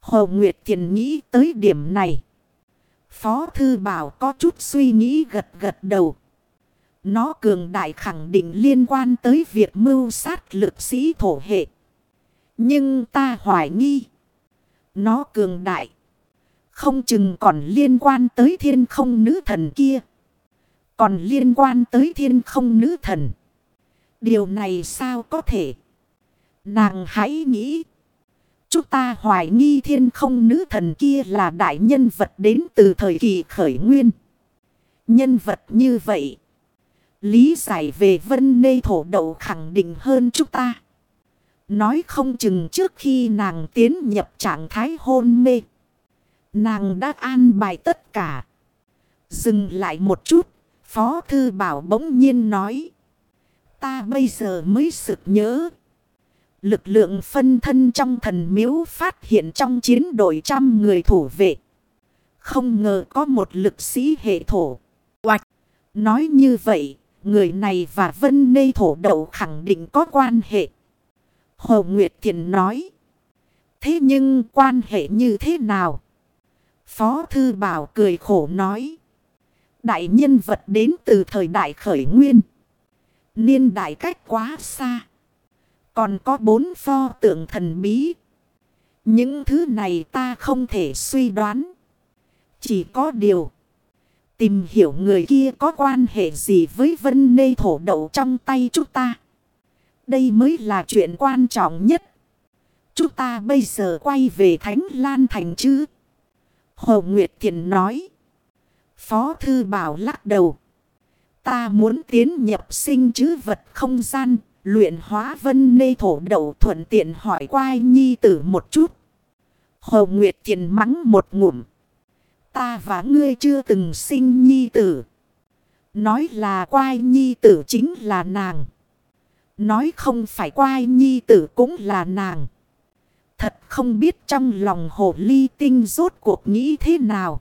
Hồ Nguyệt Thiền nghĩ tới điểm này. Phó Thư Bảo có chút suy nghĩ gật gật đầu. Nó cường đại khẳng định liên quan tới việc mưu sát lực sĩ thổ hệ. Nhưng ta hoài nghi. Nó cường đại. Không chừng còn liên quan tới thiên không nữ thần kia. Còn liên quan tới thiên không nữ thần. Điều này sao có thể? Nàng hãy nghĩ. Chúng ta hoài nghi thiên không nữ thần kia là đại nhân vật đến từ thời kỳ khởi nguyên. Nhân vật như vậy. Lý giải về vân nê thổ đậu khẳng định hơn chúng ta. Nói không chừng trước khi nàng tiến nhập trạng thái hôn mê. Nàng đã an bài tất cả. Dừng lại một chút. Phó thư bảo bỗng nhiên nói. Ta bây giờ mới sực nhớ. Lực lượng phân thân trong thần miếu phát hiện trong chiến đội trăm người thủ vệ. Không ngờ có một lực sĩ hệ thổ. Oạch! Nói như vậy, người này và Vân Nê Thổ Đậu khẳng định có quan hệ. Hồ Nguyệt Thiền nói. Thế nhưng quan hệ như thế nào? Phó Thư Bảo cười khổ nói. Đại nhân vật đến từ thời đại khởi nguyên. Niên đại cách quá xa. Còn có bốn pho tượng thần bí. Những thứ này ta không thể suy đoán. Chỉ có điều. Tìm hiểu người kia có quan hệ gì với vân nê thổ đậu trong tay chúng ta. Đây mới là chuyện quan trọng nhất. Chúng ta bây giờ quay về Thánh Lan Thành chứ. Hồ Nguyệt Thiền nói. Phó Thư Bảo lắc đầu. Ta muốn tiến nhập sinh chứ vật không gian. Luyện hóa vân nê thổ đậu thuận tiện hỏi quai nhi tử một chút. Hồ Nguyệt Thiền mắng một ngụm. Ta và ngươi chưa từng sinh nhi tử. Nói là quai nhi tử chính là nàng. Nói không phải quai nhi tử cũng là nàng. Thật không biết trong lòng hồ ly tinh rốt cuộc nghĩ thế nào.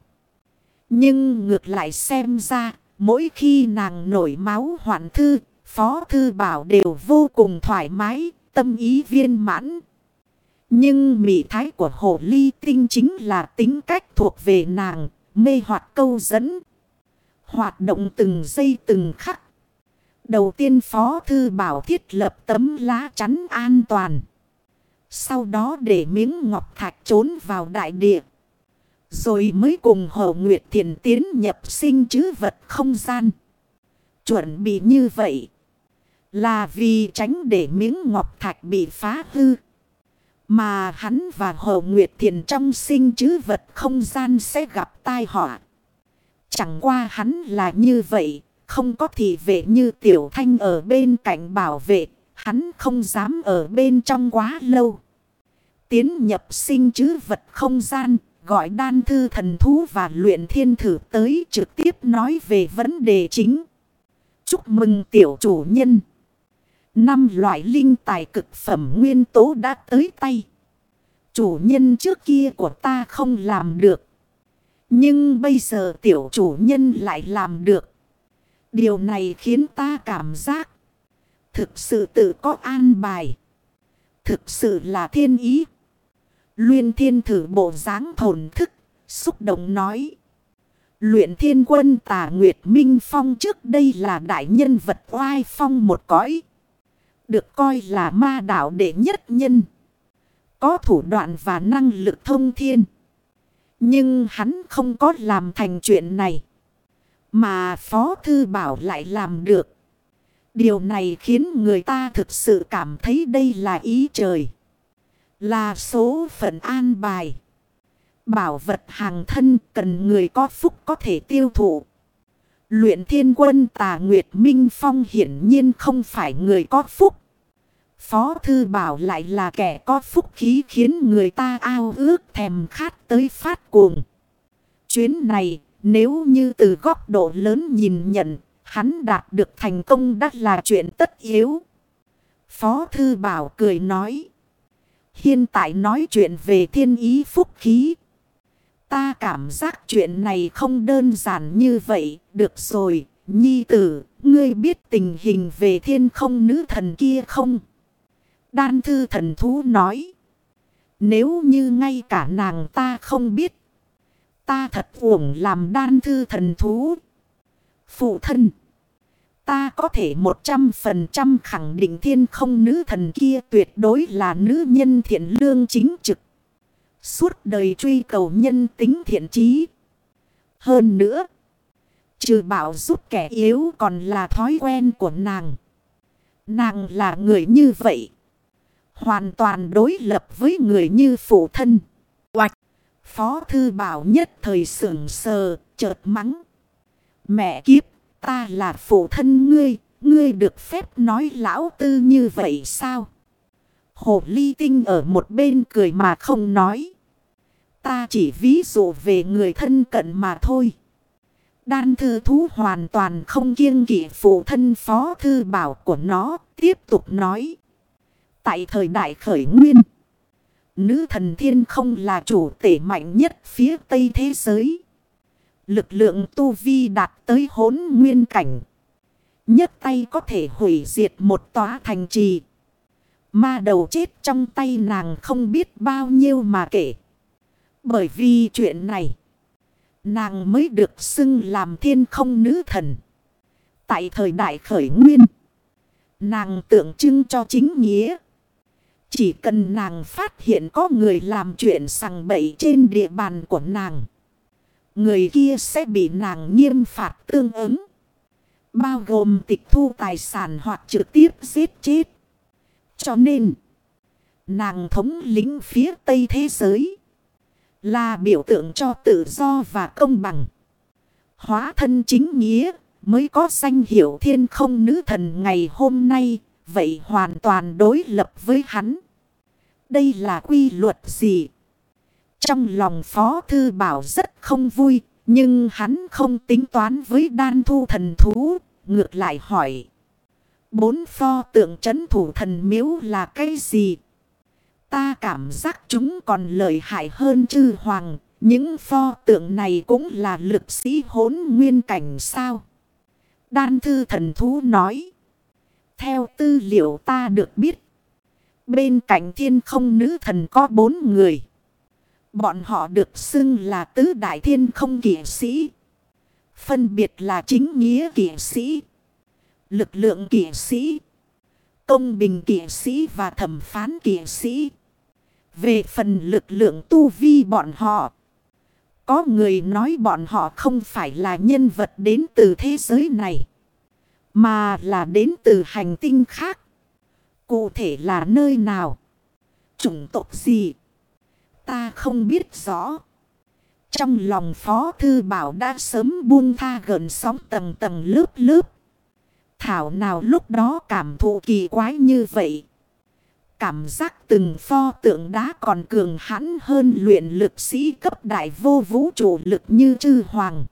Nhưng ngược lại xem ra, mỗi khi nàng nổi máu hoạn thư, phó thư bảo đều vô cùng thoải mái, tâm ý viên mãn. Nhưng mị thái của hồ ly tinh chính là tính cách thuộc về nàng, mê hoạt câu dẫn. Hoạt động từng giây từng khắc. Đầu tiên Phó Thư Bảo thiết lập tấm lá chắn an toàn. Sau đó để miếng ngọc thạch trốn vào đại địa. Rồi mới cùng Hồ Nguyệt Thiền tiến nhập sinh chứ vật không gian. Chuẩn bị như vậy. Là vì tránh để miếng ngọc thạch bị phá hư. Mà hắn và Hồ Nguyệt Thiền trong sinh chứ vật không gian sẽ gặp tai họa. Chẳng qua hắn là như vậy, không có thị vệ như Tiểu Thanh ở bên cạnh bảo vệ, hắn không dám ở bên trong quá lâu. Tiến nhập sinh chứ vật không gian, gọi đan thư thần thú và luyện thiên thử tới trực tiếp nói về vấn đề chính. Chúc mừng tiểu chủ nhân. Năm loại linh tài cực phẩm nguyên tố đã tới tay. Chủ nhân trước kia của ta không làm được. Nhưng bây giờ tiểu chủ nhân lại làm được. Điều này khiến ta cảm giác. Thực sự tự có an bài. Thực sự là thiên ý. Luyện thiên thử bộ dáng thổn thức. Xúc động nói. Luyện thiên quân tà Nguyệt Minh Phong trước đây là đại nhân vật oai phong một cõi. Được coi là ma đạo đệ nhất nhân. Có thủ đoạn và năng lực thông thiên. Nhưng hắn không có làm thành chuyện này. Mà Phó Thư Bảo lại làm được. Điều này khiến người ta thực sự cảm thấy đây là ý trời. Là số phận an bài. Bảo vật hàng thân cần người có phúc có thể tiêu thụ. Luyện thiên quân tà Nguyệt Minh Phong hiển nhiên không phải người có phúc. Phó Thư Bảo lại là kẻ có phúc khí khiến người ta ao ước thèm khát tới phát cuồng. Chuyến này, nếu như từ góc độ lớn nhìn nhận, hắn đạt được thành công đã là chuyện tất yếu. Phó Thư Bảo cười nói. Hiện tại nói chuyện về thiên ý phúc khí. Ta cảm giác chuyện này không đơn giản như vậy. Được rồi, nhi tử, ngươi biết tình hình về thiên không nữ thần kia không? Đan thư thần thú nói. Nếu như ngay cả nàng ta không biết. Ta thật uổng làm đan thư thần thú. Phụ thân. Ta có thể một trăm phần trăm khẳng định thiên không nữ thần kia tuyệt đối là nữ nhân thiện lương chính trực. Suốt đời truy cầu nhân tính thiện trí. Hơn nữa. Trừ bảo giúp kẻ yếu còn là thói quen của nàng. Nàng là người như vậy. Hoàn toàn đối lập với người như phụ thân. Oạch. Phó thư bảo nhất thời sưởng sờ, chợt mắng. Mẹ kiếp, ta là phụ thân ngươi, ngươi được phép nói lão tư như vậy sao? Hồ ly tinh ở một bên cười mà không nói. Ta chỉ ví dụ về người thân cận mà thôi. Đan thư thú hoàn toàn không kiêng kỵ phụ thân phó thư bảo của nó, tiếp tục nói. Tại thời đại khởi nguyên. Nữ thần thiên không là chủ tể mạnh nhất phía tây thế giới. Lực lượng tu vi đạt tới hốn nguyên cảnh. Nhất tay có thể hủy diệt một tòa thành trì. Ma đầu chết trong tay nàng không biết bao nhiêu mà kể. Bởi vì chuyện này. Nàng mới được xưng làm thiên không nữ thần. Tại thời đại khởi nguyên. Nàng tượng trưng cho chính nghĩa. Chỉ cần nàng phát hiện có người làm chuyện sằng bậy trên địa bàn của nàng. Người kia sẽ bị nàng nghiêm phạt tương ứng. Bao gồm tịch thu tài sản hoặc trực tiếp giết chết. Cho nên, nàng thống lĩnh phía Tây thế giới là biểu tượng cho tự do và công bằng. Hóa thân chính nghĩa mới có danh hiệu thiên không nữ thần ngày hôm nay, vậy hoàn toàn đối lập với hắn. Đây là quy luật gì? Trong lòng Phó Thư Bảo rất không vui, nhưng hắn không tính toán với đan thu thần thú, ngược lại hỏi. Bốn pho tượng trấn thủ thần miếu là cái gì? Ta cảm giác chúng còn lợi hại hơn chư hoàng. Những pho tượng này cũng là lực sĩ hốn nguyên cảnh sao? Đan thư thần thú nói. Theo tư liệu ta được biết. Bên cạnh thiên không nữ thần có bốn người. Bọn họ được xưng là tứ đại thiên không kỷ sĩ. Phân biệt là chính nghĩa kỷ sĩ. Lực lượng kỷ sĩ. Công bình kỷ sĩ và thẩm phán kỷ sĩ. Về phần lực lượng tu vi bọn họ. Có người nói bọn họ không phải là nhân vật đến từ thế giới này. Mà là đến từ hành tinh khác. Cụ thể là nơi nào? Chủng tộc gì? Ta không biết rõ. Trong lòng Phó Thư Bảo đã sớm buông tha gần sóng tầng tầng lớp lớp. Thảo nào lúc đó cảm thụ kỳ quái như vậy. Cảm giác từng pho tượng đá còn cường hãn hơn luyện lực sĩ cấp đại vô vũ trụ lực như chư hoàng.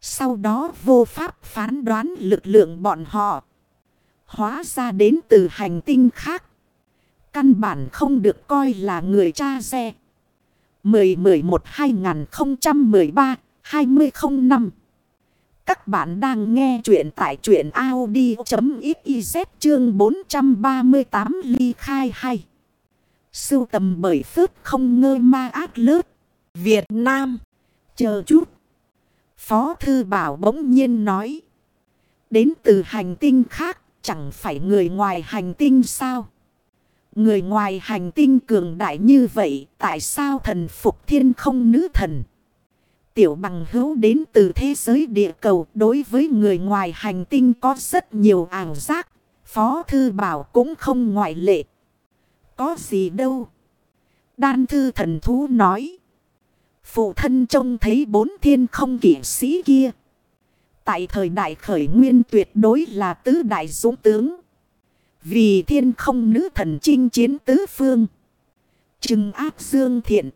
Sau đó vô pháp phán đoán lực lượng bọn họ. Hóa ra đến từ hành tinh khác. Căn bản không được coi là người cha xe. 10-11-2013-2005 các bạn đang nghe chuyện tại chuyện Audi.xyz chương 438 ly khai hay. Sưu tầm bởi phước không ngơ ma ác lớp. Việt Nam. Chờ chút. Phó Thư Bảo bỗng nhiên nói. Đến từ hành tinh khác chẳng phải người ngoài hành tinh sao? Người ngoài hành tinh cường đại như vậy, tại sao thần phục thiên không nữ thần? Tiểu bằng hữu đến từ thế giới địa cầu, đối với người ngoài hành tinh có rất nhiều ảo giác. Phó thư bảo cũng không ngoại lệ. Có gì đâu. Đan thư thần thú nói. Phụ thân trông thấy bốn thiên không kỷ sĩ kia. Tại thời đại khởi nguyên tuyệt đối là tứ đại dũng tướng. Vì thiên không nữ thần chinh chiến tứ phương. Trừng áp dương thiện.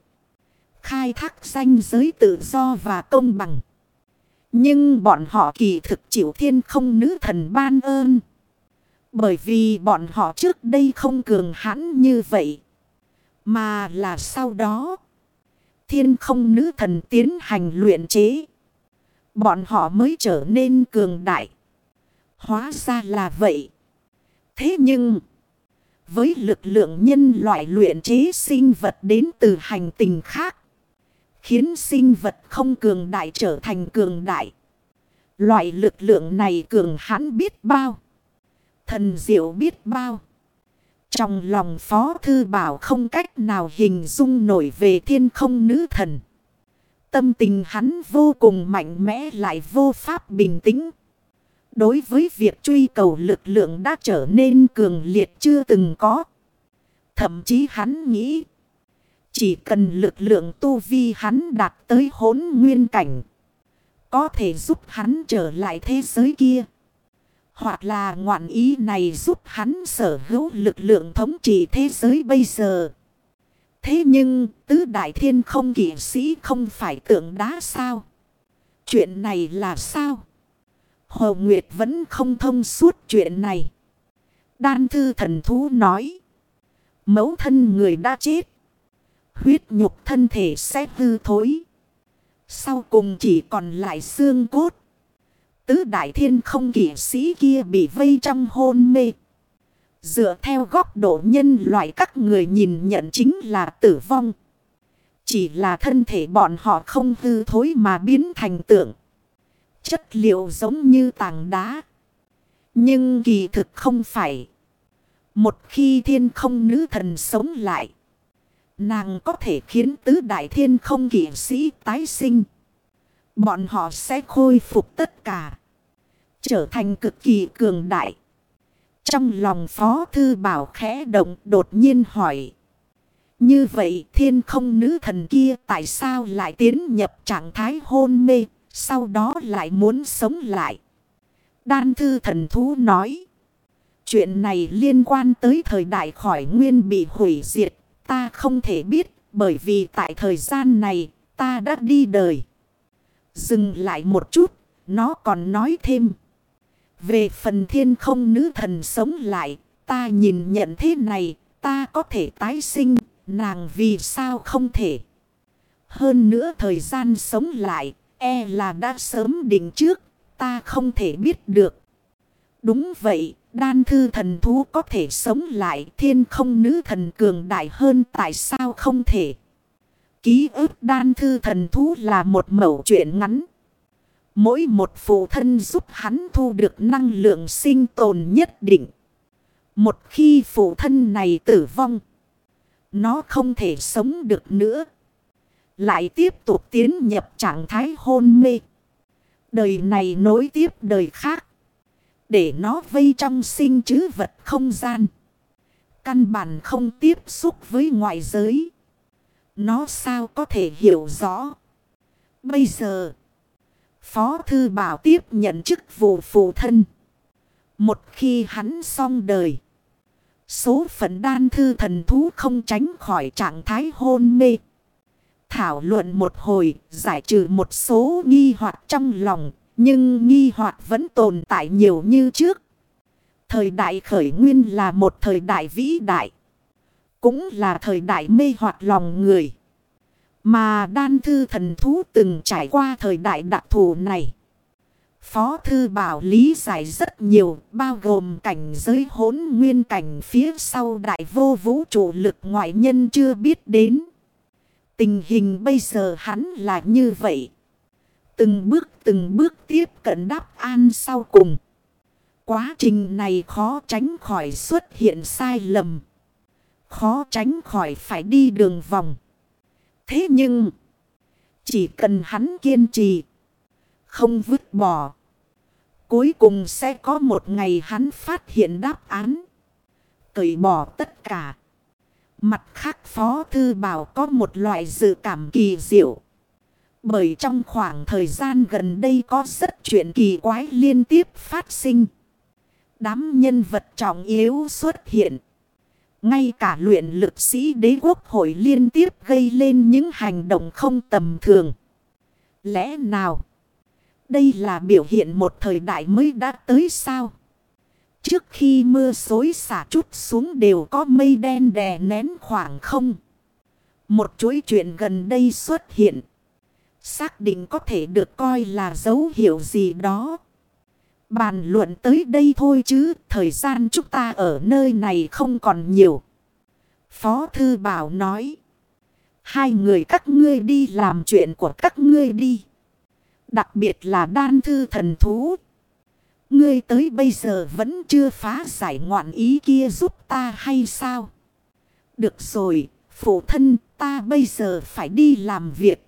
Khai thác danh giới tự do và công bằng. Nhưng bọn họ kỳ thực chịu thiên không nữ thần ban ơn. Bởi vì bọn họ trước đây không cường hãn như vậy. Mà là sau đó. Thiên không nữ thần tiến hành luyện chế. Bọn họ mới trở nên cường đại. Hóa ra là vậy. Thế nhưng, với lực lượng nhân loại luyện chế sinh vật đến từ hành tinh khác, khiến sinh vật không cường đại trở thành cường đại. Loại lực lượng này cường hãn biết bao, thần diệu biết bao. Trong lòng Phó Thư Bảo không cách nào hình dung nổi về thiên không nữ thần. Tâm tình hắn vô cùng mạnh mẽ lại vô pháp bình tĩnh. Đối với việc truy cầu lực lượng đã trở nên cường liệt chưa từng có. Thậm chí hắn nghĩ. Chỉ cần lực lượng tu vi hắn đạt tới hốn nguyên cảnh. Có thể giúp hắn trở lại thế giới kia. Hoặc là ngoạn ý này giúp hắn sở hữu lực lượng thống trị thế giới bây giờ. Thế nhưng, tứ đại thiên không kỷ sĩ không phải tượng đá sao? Chuyện này là sao? Hồ Nguyệt vẫn không thông suốt chuyện này. Đan thư thần thú nói. Mẫu thân người đã chết. Huyết nhục thân thể sẽ hư thối. Sau cùng chỉ còn lại xương cốt. Tứ đại thiên không kỷ sĩ kia bị vây trong hôn mê. Dựa theo góc độ nhân loại các người nhìn nhận chính là tử vong. Chỉ là thân thể bọn họ không hư thối mà biến thành tượng. Chất liệu giống như tảng đá. Nhưng kỳ thực không phải. Một khi thiên không nữ thần sống lại. Nàng có thể khiến tứ đại thiên không kỷ sĩ tái sinh. Bọn họ sẽ khôi phục tất cả. Trở thành cực kỳ cường đại. Trong lòng phó thư bảo khẽ động đột nhiên hỏi. Như vậy thiên không nữ thần kia tại sao lại tiến nhập trạng thái hôn mê, sau đó lại muốn sống lại? Đan thư thần thú nói. Chuyện này liên quan tới thời đại khỏi nguyên bị hủy diệt, ta không thể biết bởi vì tại thời gian này ta đã đi đời. Dừng lại một chút, nó còn nói thêm. Về phần thiên không nữ thần sống lại, ta nhìn nhận thế này, ta có thể tái sinh, nàng vì sao không thể. Hơn nữa thời gian sống lại, e là đã sớm định trước, ta không thể biết được. Đúng vậy, đan thư thần thú có thể sống lại, thiên không nữ thần cường đại hơn tại sao không thể. Ký ức đan thư thần thú là một mẫu chuyện ngắn. Mỗi một phụ thân giúp hắn thu được năng lượng sinh tồn nhất định. Một khi phụ thân này tử vong. Nó không thể sống được nữa. Lại tiếp tục tiến nhập trạng thái hôn mê. Đời này nối tiếp đời khác. Để nó vây trong sinh chứ vật không gian. Căn bản không tiếp xúc với ngoại giới. Nó sao có thể hiểu rõ. Bây giờ. Phó Thư Bảo tiếp nhận chức vụ phụ thân. Một khi hắn xong đời. Số phận đan thư thần thú không tránh khỏi trạng thái hôn mê. Thảo luận một hồi, giải trừ một số nghi hoặc trong lòng, nhưng nghi hoặc vẫn tồn tại nhiều như trước. Thời đại khởi nguyên là một thời đại vĩ đại. Cũng là thời đại mê hoặc lòng người. Mà đan thư thần thú từng trải qua thời đại đặc thù này. Phó thư bảo lý giải rất nhiều, bao gồm cảnh giới hốn nguyên cảnh phía sau đại vô vũ trụ lực ngoại nhân chưa biết đến. Tình hình bây giờ hắn là như vậy. Từng bước từng bước tiếp cận đáp an sau cùng. Quá trình này khó tránh khỏi xuất hiện sai lầm. Khó tránh khỏi phải đi đường vòng. Thế nhưng, chỉ cần hắn kiên trì, không vứt bỏ. Cuối cùng sẽ có một ngày hắn phát hiện đáp án. Cởi bỏ tất cả. Mặt khác Phó Thư Bảo có một loại dự cảm kỳ diệu. Bởi trong khoảng thời gian gần đây có rất chuyện kỳ quái liên tiếp phát sinh. Đám nhân vật trọng yếu xuất hiện. Ngay cả luyện lực sĩ đế quốc hội liên tiếp gây lên những hành động không tầm thường. Lẽ nào? Đây là biểu hiện một thời đại mới đã tới sao? Trước khi mưa xối xả chút xuống đều có mây đen đè nén khoảng không. Một chuỗi chuyện gần đây xuất hiện. Xác định có thể được coi là dấu hiệu gì đó. Bàn luận tới đây thôi chứ, thời gian chúng ta ở nơi này không còn nhiều. Phó Thư Bảo nói. Hai người các ngươi đi làm chuyện của các ngươi đi. Đặc biệt là đan thư thần thú. Ngươi tới bây giờ vẫn chưa phá giải ngoạn ý kia giúp ta hay sao? Được rồi, phụ thân ta bây giờ phải đi làm việc.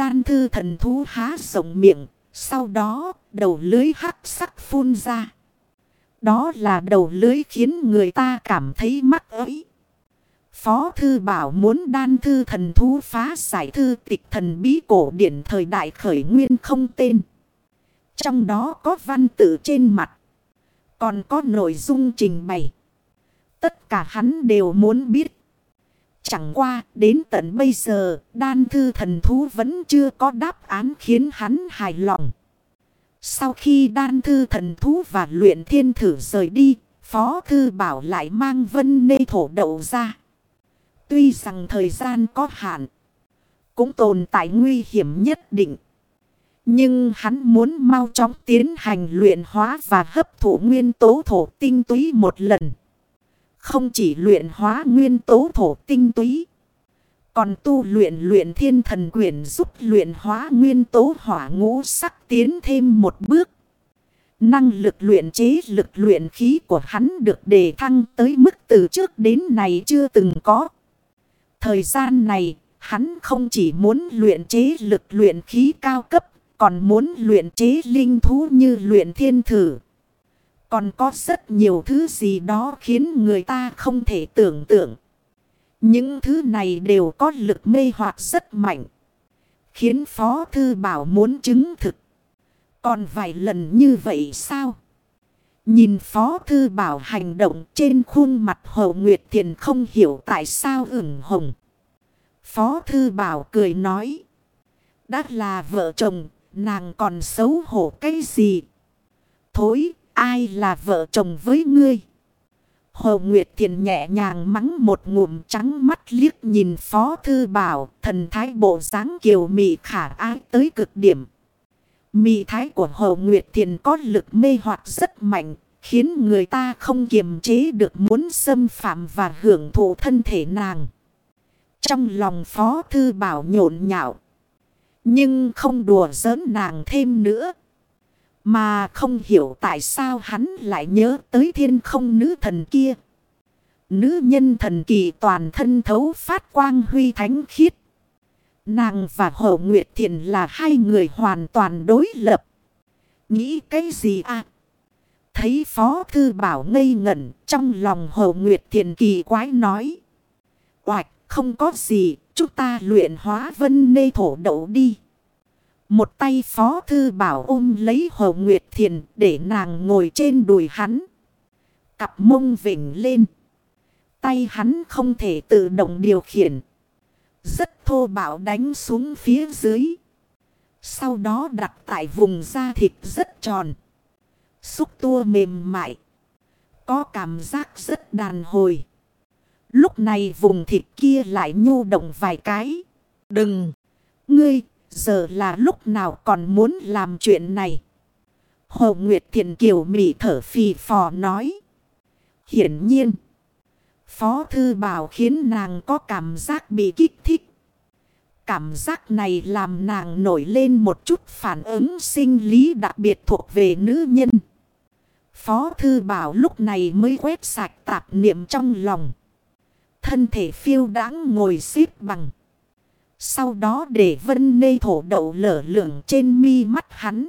Đan thư thần thú há rộng miệng, sau đó đầu lưới hắc sắc phun ra. Đó là đầu lưới khiến người ta cảm thấy mắc ấy. Phó thư bảo muốn đan thư thần thú phá giải thư tịch thần bí cổ điển thời đại khởi nguyên không tên. Trong đó có văn tự trên mặt. Còn có nội dung trình bày. Tất cả hắn đều muốn biết. Chẳng qua đến tận bây giờ đan thư thần thú vẫn chưa có đáp án khiến hắn hài lòng. Sau khi đan thư thần thú và luyện thiên thử rời đi, Phó Thư Bảo lại mang vân nê thổ đậu ra. Tuy rằng thời gian có hạn. Cũng tồn tại nguy hiểm nhất định. Nhưng hắn muốn mau chóng tiến hành luyện hóa và hấp thụ nguyên tố thổ tinh túy một lần. Không chỉ luyện hóa nguyên tố thổ tinh túy. Còn tu luyện luyện thiên thần quyển giúp luyện hóa nguyên tố hỏa ngũ sắc tiến thêm một bước. Năng lực luyện chế lực luyện khí của hắn được đề thăng tới mức từ trước đến nay chưa từng có. Thời gian này, hắn không chỉ muốn luyện chế lực luyện khí cao cấp, còn muốn luyện chế linh thú như luyện thiên thử. Còn có rất nhiều thứ gì đó khiến người ta không thể tưởng tượng. Những thứ này đều có lực mê hoặc rất mạnh. Khiến Phó Thư Bảo muốn chứng thực. Còn vài lần như vậy sao? Nhìn Phó Thư Bảo hành động trên khuôn mặt Hồ Nguyệt Thiền không hiểu tại sao ửng hồng. Phó Thư Bảo cười nói. Đã là vợ chồng, nàng còn xấu hổ cái gì? Thối, ai là vợ chồng với ngươi? Hồ Nguyệt Thiền nhẹ nhàng mắng một ngụm trắng mắt liếc nhìn Phó Thư Bảo, thần thái bộ dáng kiều mị khả ái tới cực điểm. Mị thái của Hồ Nguyệt Thiền có lực mê hoặc rất mạnh, khiến người ta không kiềm chế được muốn xâm phạm và hưởng thụ thân thể nàng. Trong lòng Phó Thư Bảo nhộn nhạo, nhưng không đùa giỡn nàng thêm nữa. Mà không hiểu tại sao hắn lại nhớ tới thiên không nữ thần kia. Nữ nhân thần kỳ toàn thân thấu phát quang huy thánh khiết. Nàng và Hồ Nguyệt Thiền là hai người hoàn toàn đối lập. Nghĩ cái gì à? Thấy Phó Thư Bảo ngây ngẩn trong lòng Hồ Nguyệt Thiền kỳ quái nói. Oạch, không có gì, chúng ta luyện hóa vân nê thổ đậu đi. Một tay phó thư bảo ôm lấy Hồ Nguyệt Thiền để nàng ngồi trên đùi hắn. Cặp mông vỉnh lên. Tay hắn không thể tự động điều khiển. Rất thô bảo đánh xuống phía dưới. Sau đó đặt tại vùng da thịt rất tròn. Xúc tua mềm mại. Có cảm giác rất đàn hồi. Lúc này vùng thịt kia lại nhu động vài cái. Đừng! Ngươi Giờ là lúc nào còn muốn làm chuyện này? Hồ Nguyệt Thiện Kiều Mỹ thở phì phò nói. Hiển nhiên. Phó Thư Bảo khiến nàng có cảm giác bị kích thích. Cảm giác này làm nàng nổi lên một chút phản ứng sinh lý đặc biệt thuộc về nữ nhân. Phó Thư Bảo lúc này mới quét sạch tạp niệm trong lòng. Thân thể phiêu đáng ngồi xếp bằng. Sau đó để vân nê thổ đậu lở lượng trên mi mắt hắn.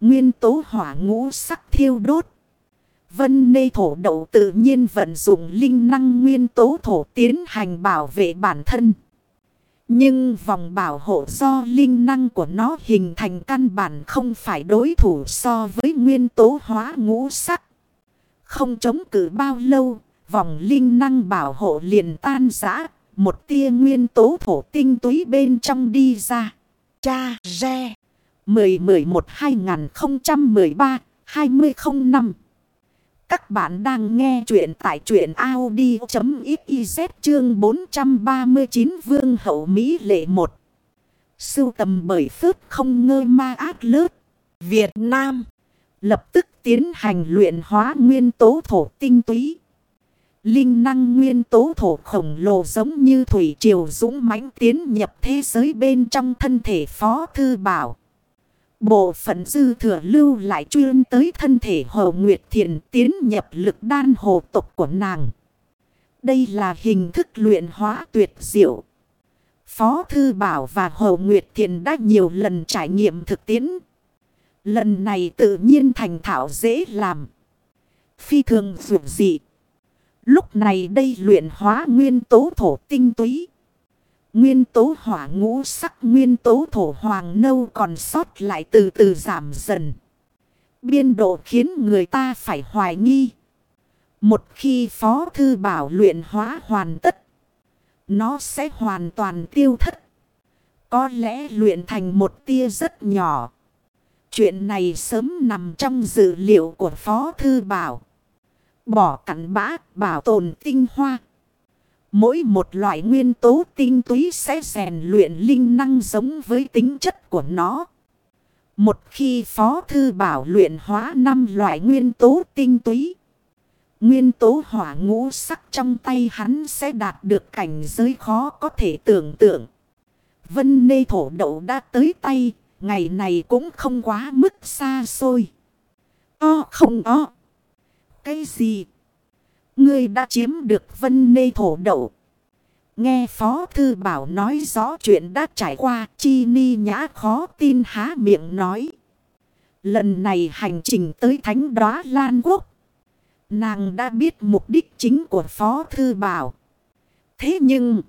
Nguyên tố hỏa ngũ sắc thiêu đốt. Vân nê thổ đậu tự nhiên vận dụng linh năng nguyên tố thổ tiến hành bảo vệ bản thân. Nhưng vòng bảo hộ do linh năng của nó hình thành căn bản không phải đối thủ so với nguyên tố hóa ngũ sắc. Không chống cự bao lâu, vòng linh năng bảo hộ liền tan rã, một tia nguyên tố thổ tinh túy bên trong đi ra. Cha Re. 10-11-2013-2005 Các bạn đang nghe chuyện tại truyện Audi.xyz chương 439 Vương Hậu Mỹ Lệ 1 Sưu tầm bởi phước không ngơ ma ác lớp. Việt Nam. Lập tức tiến hành luyện hóa nguyên tố thổ tinh túy. Linh năng nguyên tố thổ khổng lồ giống như thủy triều dũng mãnh tiến nhập thế giới bên trong thân thể Phó Thư Bảo. Bộ phận dư thừa lưu lại chuyên tới thân thể Hồ Nguyệt Thiền tiến nhập lực đan hồ tục của nàng. Đây là hình thức luyện hóa tuyệt diệu. Phó Thư Bảo và Hồ Nguyệt Thiền đã nhiều lần trải nghiệm thực tiễn. Lần này tự nhiên thành thảo dễ làm. Phi thường dụng dị. Lúc này đây luyện hóa nguyên tố thổ tinh túy. Nguyên tố hỏa ngũ sắc, nguyên tố thổ hoàng nâu còn sót lại từ từ giảm dần. Biên độ khiến người ta phải hoài nghi. Một khi phó thư bảo luyện hóa hoàn tất. Nó sẽ hoàn toàn tiêu thất. Có lẽ luyện thành một tia rất nhỏ. Chuyện này sớm nằm trong dự liệu của phó thư bảo bỏ cặn bã, bảo tồn tinh hoa. Mỗi một loại nguyên tố tinh túy sẽ rèn luyện linh năng giống với tính chất của nó. Một khi Phó Thư Bảo luyện hóa năm loại nguyên tố tinh túy. Nguyên tố hỏa ngũ sắc trong tay hắn sẽ đạt được cảnh giới khó có thể tưởng tượng. Vân nê thổ đậu đã tới tay, ngày này cũng không quá mức xa xôi. O không o. Cái gì? Ngươi đã chiếm được vân nê thổ đậu. Nghe Phó Thư Bảo nói rõ chuyện đã trải qua, Chi Ni Nhã khó tin há miệng nói. Lần này hành trình tới Thánh Đóa Lan Quốc. Nàng đã biết mục đích chính của Phó Thư Bảo. Thế nhưng,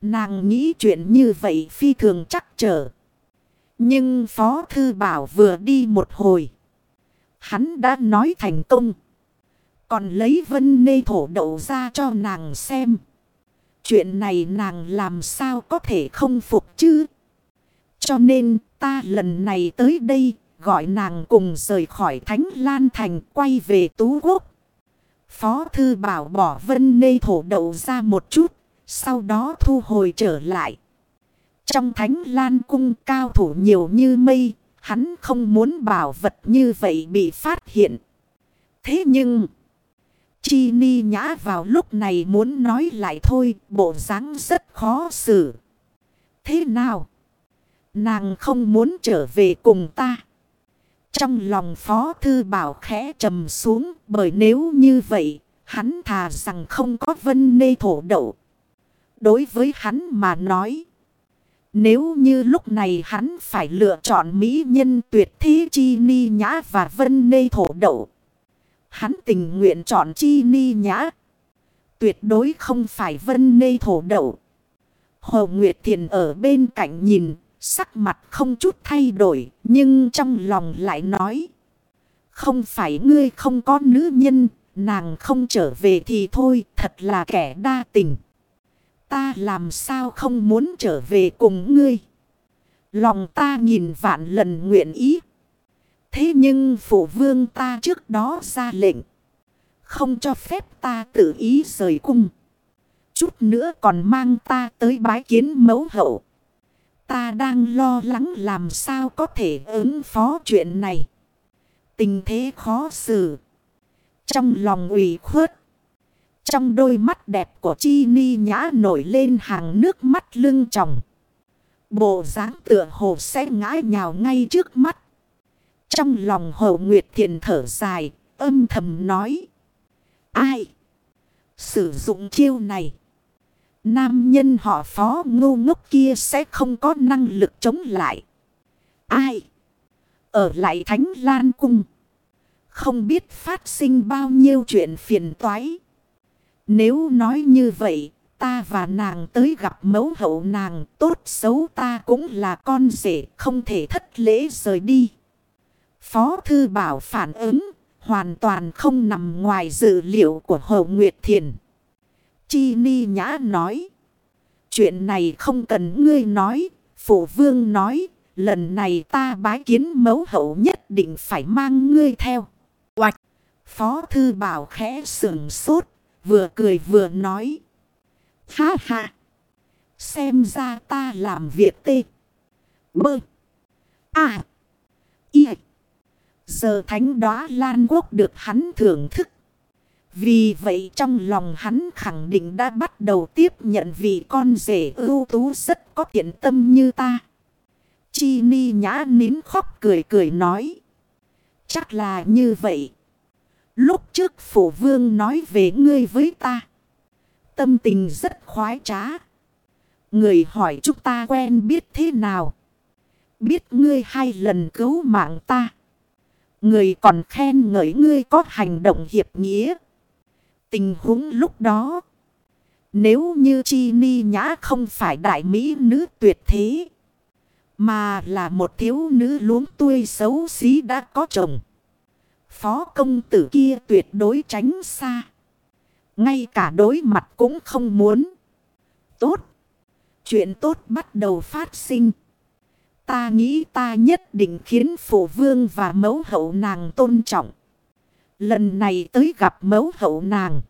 nàng nghĩ chuyện như vậy phi thường chắc trở. Nhưng Phó Thư Bảo vừa đi một hồi. Hắn đã nói thành công. Còn lấy vân nê thổ đậu ra cho nàng xem. Chuyện này nàng làm sao có thể không phục chứ? Cho nên ta lần này tới đây gọi nàng cùng rời khỏi Thánh Lan Thành quay về Tú Quốc. Phó Thư Bảo bỏ vân nê thổ đậu ra một chút, sau đó thu hồi trở lại. Trong Thánh Lan Cung cao thủ nhiều như mây, hắn không muốn bảo vật như vậy bị phát hiện. Thế nhưng... Chi ni nhã vào lúc này muốn nói lại thôi, bộ dáng rất khó xử. Thế nào? Nàng không muốn trở về cùng ta. Trong lòng phó thư bảo khẽ trầm xuống bởi nếu như vậy, hắn thà rằng không có vân nê thổ đậu. Đối với hắn mà nói, nếu như lúc này hắn phải lựa chọn mỹ nhân tuyệt thế chi ni nhã và vân nê thổ đậu. Hắn tình nguyện chọn chi ni nhã. Tuyệt đối không phải vân nê thổ đậu. Hồ Nguyệt Thiền ở bên cạnh nhìn, sắc mặt không chút thay đổi, nhưng trong lòng lại nói. Không phải ngươi không có nữ nhân, nàng không trở về thì thôi, thật là kẻ đa tình. Ta làm sao không muốn trở về cùng ngươi. Lòng ta nhìn vạn lần nguyện ý. Thế nhưng phụ vương ta trước đó ra lệnh. Không cho phép ta tự ý rời cung. Chút nữa còn mang ta tới bái kiến mẫu hậu. Ta đang lo lắng làm sao có thể ứng phó chuyện này. Tình thế khó xử. Trong lòng ủy khuất. Trong đôi mắt đẹp của Chi Ni Nhã nổi lên hàng nước mắt lưng tròng. Bộ dáng tựa hồ sẽ ngã nhào ngay trước mắt. Trong lòng hậu Nguyệt Thiền thở dài, âm thầm nói. Ai? Sử dụng chiêu này. Nam nhân họ phó ngu ngốc kia sẽ không có năng lực chống lại. Ai? Ở lại Thánh Lan Cung. Không biết phát sinh bao nhiêu chuyện phiền toái. Nếu nói như vậy, ta và nàng tới gặp mẫu hậu nàng tốt xấu ta cũng là con rể không thể thất lễ rời đi. Phó Thư Bảo phản ứng, hoàn toàn không nằm ngoài dự liệu của Hồ Nguyệt Thiền. Chi Ni Nhã nói. Chuyện này không cần ngươi nói. Phụ vương nói. Lần này ta bái kiến mẫu hậu nhất định phải mang ngươi theo. Oạch. Phó Thư Bảo khẽ sườn sốt. Vừa cười vừa nói. Ha ha. Xem ra ta làm việc tê. Bơ. À. Y. Giờ thánh đóa lan quốc được hắn thưởng thức. Vì vậy trong lòng hắn khẳng định đã bắt đầu tiếp nhận vị con rể ưu tú rất có thiện tâm như ta. Chi ni nhã nín khóc cười cười nói. Chắc là như vậy. Lúc trước phổ vương nói về ngươi với ta. Tâm tình rất khoái trá. Người hỏi chúng ta quen biết thế nào. Biết ngươi hai lần cứu mạng ta. Người còn khen ngợi ngươi có hành động hiệp nghĩa. Tình huống lúc đó. Nếu như Chi Ni Nhã không phải đại mỹ nữ tuyệt thế. Mà là một thiếu nữ luống tuôi xấu xí đã có chồng. Phó công tử kia tuyệt đối tránh xa. Ngay cả đối mặt cũng không muốn. Tốt. Chuyện tốt bắt đầu phát sinh. Ta nghĩ ta nhất định khiến phụ vương và mẫu hậu nàng tôn trọng. Lần này tới gặp mẫu hậu nàng.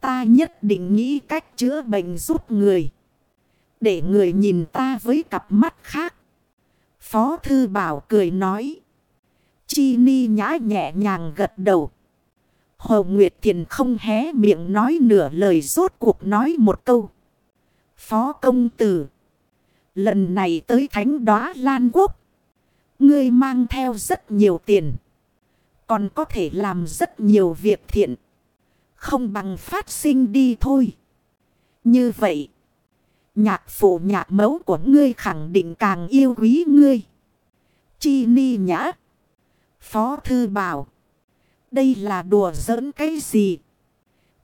Ta nhất định nghĩ cách chữa bệnh giúp người. Để người nhìn ta với cặp mắt khác. Phó thư bảo cười nói. Chi ni nhã nhẹ nhàng gật đầu. Hồ Nguyệt Thiền không hé miệng nói nửa lời rốt cuộc nói một câu. Phó công tử. Lần này tới thánh đoá Lan Quốc. Ngươi mang theo rất nhiều tiền. Còn có thể làm rất nhiều việc thiện. Không bằng phát sinh đi thôi. Như vậy. Nhạc phụ nhạc mẫu của ngươi khẳng định càng yêu quý ngươi. Chi ni nhã. Phó thư bảo. Đây là đùa giỡn cái gì?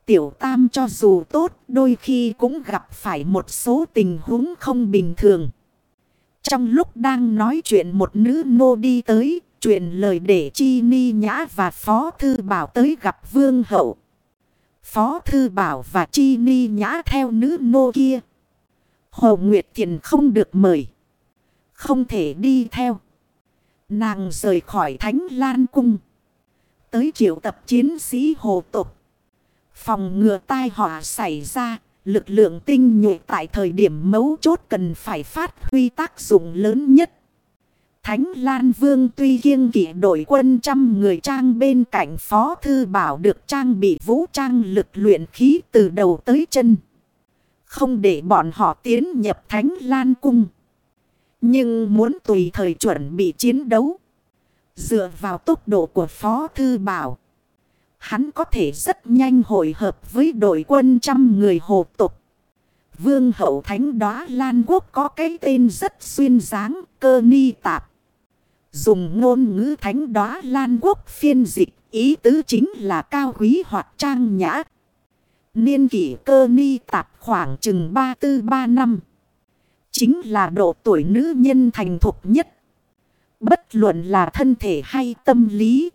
Tiểu tam cho dù tốt đôi khi cũng gặp phải một số tình huống không bình thường. Trong lúc đang nói chuyện một nữ nô đi tới, chuyện lời để chi ni nhã và phó thư bảo tới gặp vương hậu. Phó thư bảo và chi ni nhã theo nữ nô kia. Hồ Nguyệt Thiền không được mời. Không thể đi theo. Nàng rời khỏi Thánh Lan Cung. Tới triệu tập chiến sĩ hồ tục. Phòng ngừa tai họa xảy ra. Lực lượng tinh nhuệ tại thời điểm mấu chốt cần phải phát huy tác dụng lớn nhất. Thánh Lan Vương tuy kiêng kỵ đội quân trăm người trang bên cạnh Phó Thư Bảo được trang bị vũ trang lực luyện khí từ đầu tới chân. Không để bọn họ tiến nhập Thánh Lan Cung. Nhưng muốn tùy thời chuẩn bị chiến đấu. Dựa vào tốc độ của Phó Thư Bảo. Hắn có thể rất nhanh hội hợp với đội quân trăm người hồ tục. Vương hậu thánh đóa Lan Quốc có cái tên rất xuyên dáng, cơ ni tạp. Dùng ngôn ngữ thánh đóa Lan Quốc phiên dịch, ý tứ chính là cao quý hoặc trang nhã. Niên kỷ cơ ni tạp khoảng chừng 34-3 năm. Chính là độ tuổi nữ nhân thành thục nhất. Bất luận là thân thể hay tâm lý.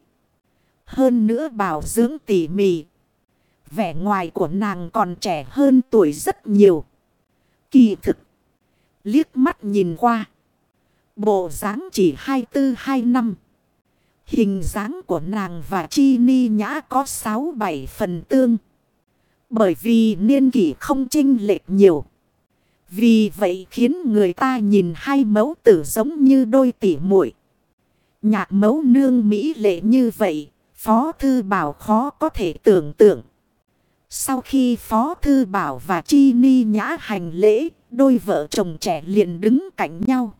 Hơn nữa bảo dưỡng tỉ mỉ. Vẻ ngoài của nàng còn trẻ hơn tuổi rất nhiều. Kỳ thực. Liếc mắt nhìn qua. Bộ dáng chỉ 24-2 năm. Hình dáng của nàng và Chi Ni Nhã có 6-7 phần tương. Bởi vì niên kỷ không chênh lệch nhiều. Vì vậy khiến người ta nhìn hai mẫu tử giống như đôi tỉ muội Nhạc mẫu nương mỹ lệ như vậy, Phó Thư Bảo khó có thể tưởng tượng. Sau khi Phó Thư Bảo và Chi Ni nhã hành lễ, đôi vợ chồng trẻ liền đứng cạnh nhau.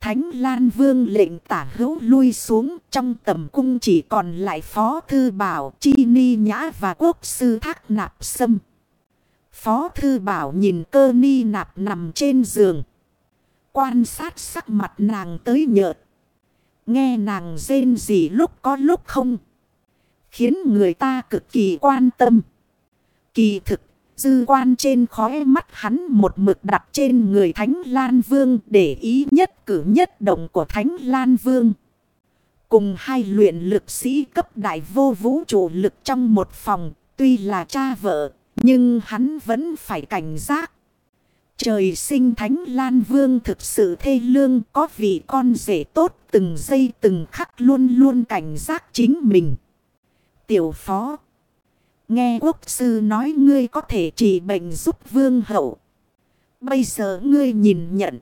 Thánh Lan Vương lệnh tả hữu lui xuống trong tầm cung chỉ còn lại Phó Thư Bảo, Chi Ni Nhã và Quốc Sư Thác Nạp Sâm. Phó Thư Bảo nhìn cơ ni nạp nằm trên giường. Quan sát sắc mặt nàng tới nhợt. Nghe nàng rên gì lúc có lúc không. Khiến người ta cực kỳ quan tâm. Kỳ thực, dư quan trên khóe mắt hắn một mực đặt trên người Thánh Lan Vương để ý nhất cử nhất động của Thánh Lan Vương. Cùng hai luyện lực sĩ cấp đại vô vũ trụ lực trong một phòng, tuy là cha vợ, nhưng hắn vẫn phải cảnh giác. Trời sinh Thánh Lan Vương thực sự thê lương có vị con rể tốt từng giây từng khắc luôn luôn cảnh giác chính mình. Tiểu phó. Nghe quốc sư nói ngươi có thể trị bệnh giúp vương hậu. Bây giờ ngươi nhìn nhận.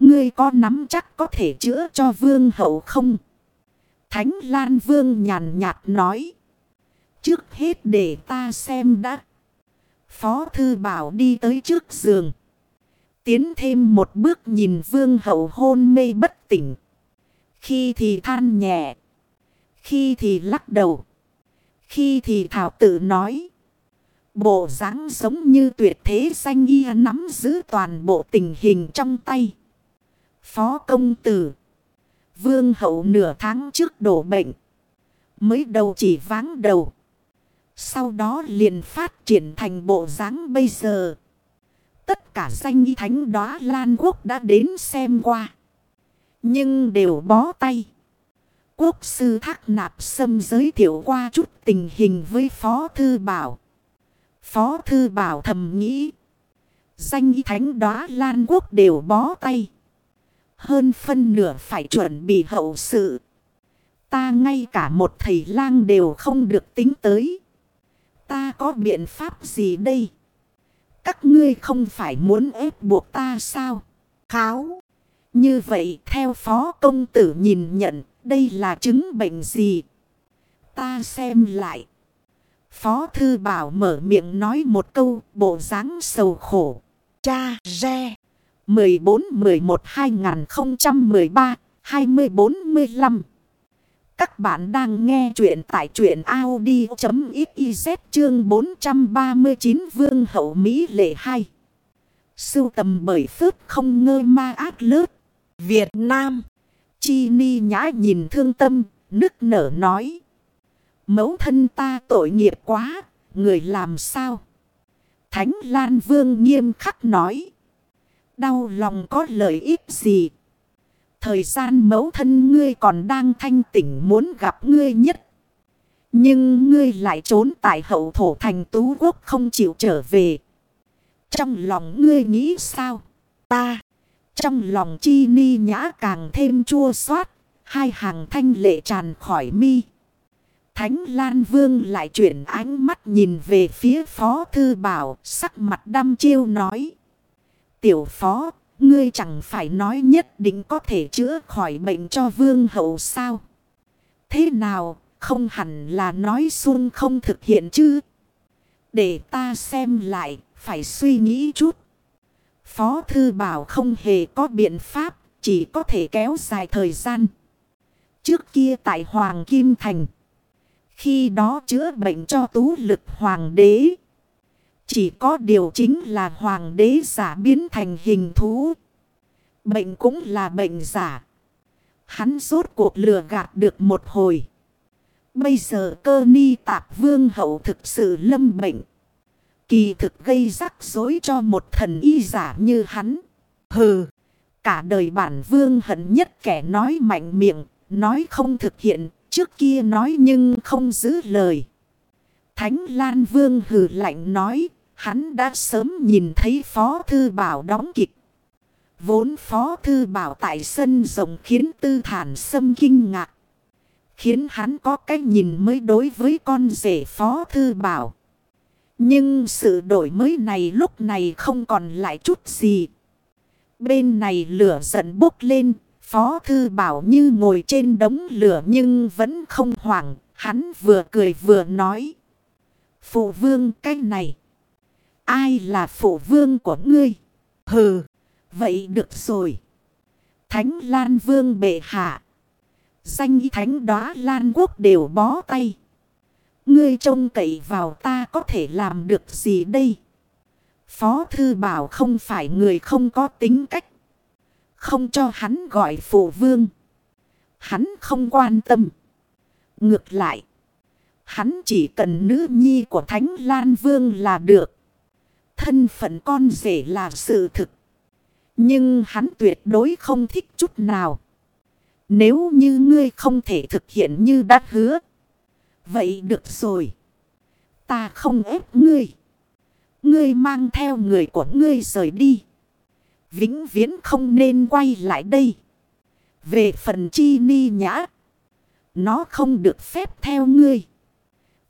Ngươi có nắm chắc có thể chữa cho vương hậu không? Thánh Lan Vương nhàn nhạt nói. Trước hết để ta xem đã. Phó Thư Bảo đi tới trước giường. Tiến thêm một bước nhìn vương hậu hôn mê bất tỉnh. Khi thì than nhẹ. Khi thì lắc đầu. Khi thì thảo tự nói. Bộ dáng giống như tuyệt thế xanh y nắm giữ toàn bộ tình hình trong tay. Phó công tử. Vương hậu nửa tháng trước đổ bệnh. Mới đầu chỉ váng đầu. Sau đó liền phát triển thành bộ dáng bây giờ. Tất cả danh y thánh đó Lan Quốc đã đến xem qua. Nhưng đều bó tay. Quốc sư Thác Nạp Sâm giới thiệu qua chút tình hình với Phó Thư Bảo. Phó Thư Bảo thầm nghĩ. Danh y thánh đó Lan Quốc đều bó tay. Hơn phân nửa phải chuẩn bị hậu sự. Ta ngay cả một thầy lang đều không được tính tới. Ta có biện pháp gì đây? Các ngươi không phải muốn ép buộc ta sao? Kháo. Như vậy, theo phó công tử nhìn nhận đây là chứng bệnh gì? Ta xem lại. Phó thư bảo mở miệng nói một câu, bộ dáng sầu khổ. Cha re. 14-11-2013-2045 Các bạn đang nghe chuyện tại chuyện Audi.xyz chương 439 Vương Hậu Mỹ Lệ 2 Sưu tầm bởi phước không ngơ ma ác lớp Việt Nam Chi ni nhã nhìn thương tâm, nức nở nói Mẫu thân ta tội nghiệp quá, người làm sao? Thánh Lan Vương nghiêm khắc nói Đau lòng có lợi ích gì? Thời gian mẫu thân ngươi còn đang thanh tỉnh muốn gặp ngươi nhất. Nhưng ngươi lại trốn tại hậu thổ thành tú quốc không chịu trở về. Trong lòng ngươi nghĩ sao? Ta. Trong lòng chi ni nhã càng thêm chua xót Hai hàng thanh lệ tràn khỏi mi. Thánh Lan Vương lại chuyển ánh mắt nhìn về phía Phó Thư Bảo, sắc mặt đăm chiêu nói. Tiểu phó, ngươi chẳng phải nói nhất định có thể chữa khỏi bệnh cho vương hậu sao? Thế nào, không hẳn là nói xuân không thực hiện chứ? Để ta xem lại, phải suy nghĩ chút. Phó thư bảo không hề có biện pháp, chỉ có thể kéo dài thời gian. Trước kia tại Hoàng Kim Thành, khi đó chữa bệnh cho tú lực hoàng đế. Chỉ có điều chính là hoàng đế giả biến thành hình thú. Bệnh cũng là bệnh giả. Hắn rốt cuộc lừa gạt được một hồi. Bây giờ cơ ni tạp vương hậu thực sự lâm bệnh. Kỳ thực gây rắc rối cho một thần y giả như hắn. Hừ, cả đời bản vương hận nhất kẻ nói mạnh miệng, nói không thực hiện, trước kia nói nhưng không giữ lời. Thánh Lan Vương hừ lạnh nói, Hắn đã sớm nhìn thấy Phó Thư Bảo đóng kịch. Vốn Phó Thư Bảo tại sân rộng khiến tư thản sâm kinh ngạc. Khiến hắn có cái nhìn mới đối với con rể Phó Thư Bảo. Nhưng sự đổi mới này lúc này không còn lại chút gì. Bên này lửa giận bốc lên. Phó Thư Bảo như ngồi trên đống lửa nhưng vẫn không hoảng. Hắn vừa cười vừa nói. Phụ vương cái này. Ai là phụ vương của ngươi? Hừ, vậy được rồi. Thánh Lan Vương bệ hạ. Danh y thánh đó Lan Quốc đều bó tay. Ngươi trông cậy vào ta có thể làm được gì đây? Phó Thư Bảo không phải người không có tính cách. Không cho hắn gọi phụ vương. Hắn không quan tâm. Ngược lại. Hắn chỉ cần nữ nhi của Thánh Lan Vương là được. Thân phận con rể là sự thực. Nhưng hắn tuyệt đối không thích chút nào. Nếu như ngươi không thể thực hiện như đã hứa. Vậy được rồi. Ta không ép ngươi. Ngươi mang theo người của ngươi rời đi. Vĩnh viễn không nên quay lại đây. Về phần chi ni nhã. Nó không được phép theo ngươi.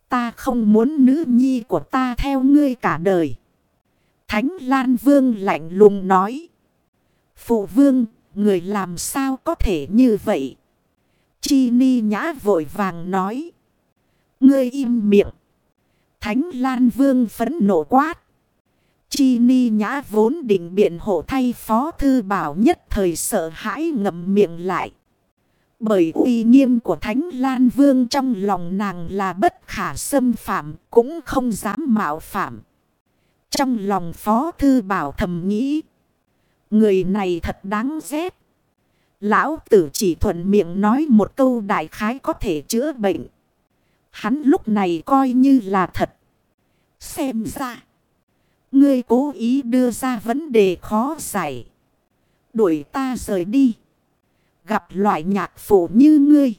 Ta không muốn nữ nhi của ta theo ngươi cả đời. Thánh Lan Vương lạnh lùng nói. Phụ vương, người làm sao có thể như vậy? Chi ni nhã vội vàng nói. Ngươi im miệng. Thánh Lan Vương phấn nộ quát. Chi ni nhã vốn định biện hộ thay phó thư bảo nhất thời sợ hãi ngậm miệng lại. Bởi uy nghiêm của Thánh Lan Vương trong lòng nàng là bất khả xâm phạm cũng không dám mạo phạm. Trong lòng Phó Thư Bảo thầm nghĩ. Người này thật đáng ghét. Lão tử chỉ thuận miệng nói một câu đại khái có thể chữa bệnh. Hắn lúc này coi như là thật. Xem ra. Ngươi cố ý đưa ra vấn đề khó giải. Đuổi ta rời đi. Gặp loại nhạc phụ như ngươi.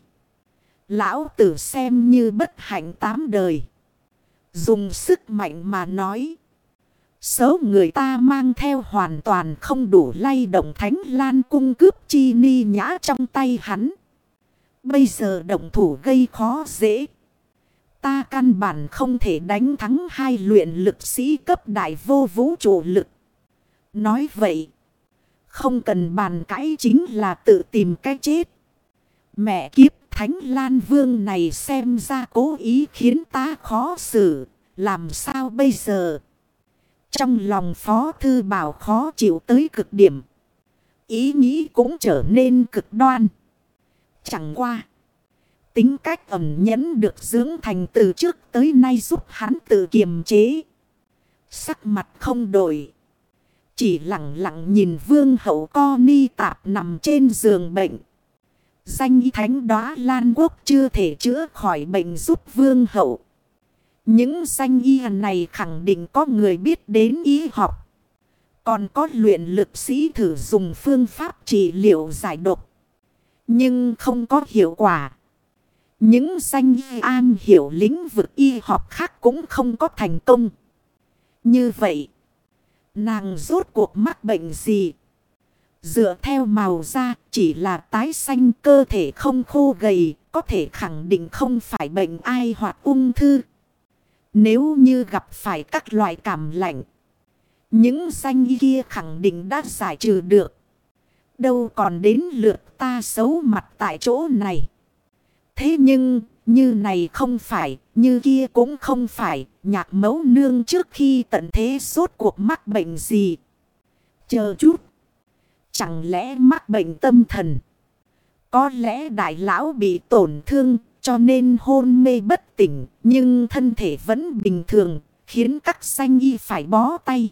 Lão tử xem như bất hạnh tám đời. Dùng sức mạnh mà nói. Số người ta mang theo hoàn toàn không đủ lay động thánh lan cung cướp chi ni nhã trong tay hắn. Bây giờ động thủ gây khó dễ. Ta căn bản không thể đánh thắng hai luyện lực sĩ cấp đại vô vũ trụ lực. Nói vậy. Không cần bàn cãi chính là tự tìm cái chết. Mẹ kiếp, Thánh Lan Vương này xem ra cố ý khiến ta khó xử. Làm sao bây giờ? Trong lòng Phó Thư Bảo khó chịu tới cực điểm. Ý nghĩ cũng trở nên cực đoan. Chẳng qua. Tính cách ẩn nhẫn được dưỡng thành từ trước tới nay giúp hắn tự kiềm chế. Sắc mặt không đổi. Chỉ lặng lặng nhìn vương hậu co ni tạp nằm trên giường bệnh. Danh y thánh đóa Lan Quốc chưa thể chữa khỏi bệnh giúp vương hậu. Những danh y này khẳng định có người biết đến y học. Còn có luyện lực sĩ thử dùng phương pháp trị liệu giải độc. Nhưng không có hiệu quả. Những danh y an hiểu lĩnh vực y học khác cũng không có thành công. Như vậy, nàng rốt cuộc mắc bệnh gì? Dựa theo màu da chỉ là tái xanh cơ thể không khô gầy, có thể khẳng định không phải bệnh ai hoặc ung thư. Nếu như gặp phải các loại cảm lạnh, những danh y kia khẳng định đã giải trừ được. Đâu còn đến lượt ta xấu mặt tại chỗ này. Thế nhưng, như này không phải, như kia cũng không phải, nhạc mẫu nương trước khi tận thế suốt cuộc mắc bệnh gì. Chờ chút. Chẳng lẽ mắc bệnh tâm thần? Có lẽ đại lão bị tổn thương cho nên hôn mê bất tỉnh nhưng thân thể vẫn bình thường khiến các sanh y phải bó tay.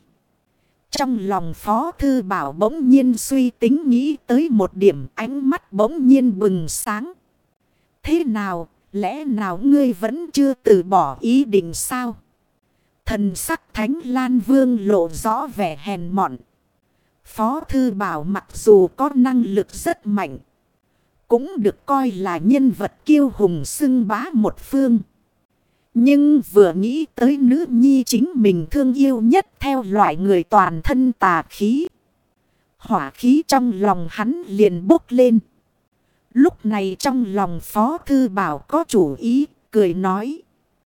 Trong lòng Phó Thư Bảo bỗng nhiên suy tính nghĩ tới một điểm ánh mắt bỗng nhiên bừng sáng. Thế nào, lẽ nào ngươi vẫn chưa từ bỏ ý định sao? Thần sắc Thánh Lan Vương lộ rõ vẻ hèn mọn. Phó Thư Bảo mặc dù có năng lực rất mạnh. Cũng được coi là nhân vật kiêu hùng xưng bá một phương. Nhưng vừa nghĩ tới nữ nhi chính mình thương yêu nhất theo loại người toàn thân tà khí. Hỏa khí trong lòng hắn liền bốc lên. Lúc này trong lòng Phó Thư Bảo có chủ ý, cười nói.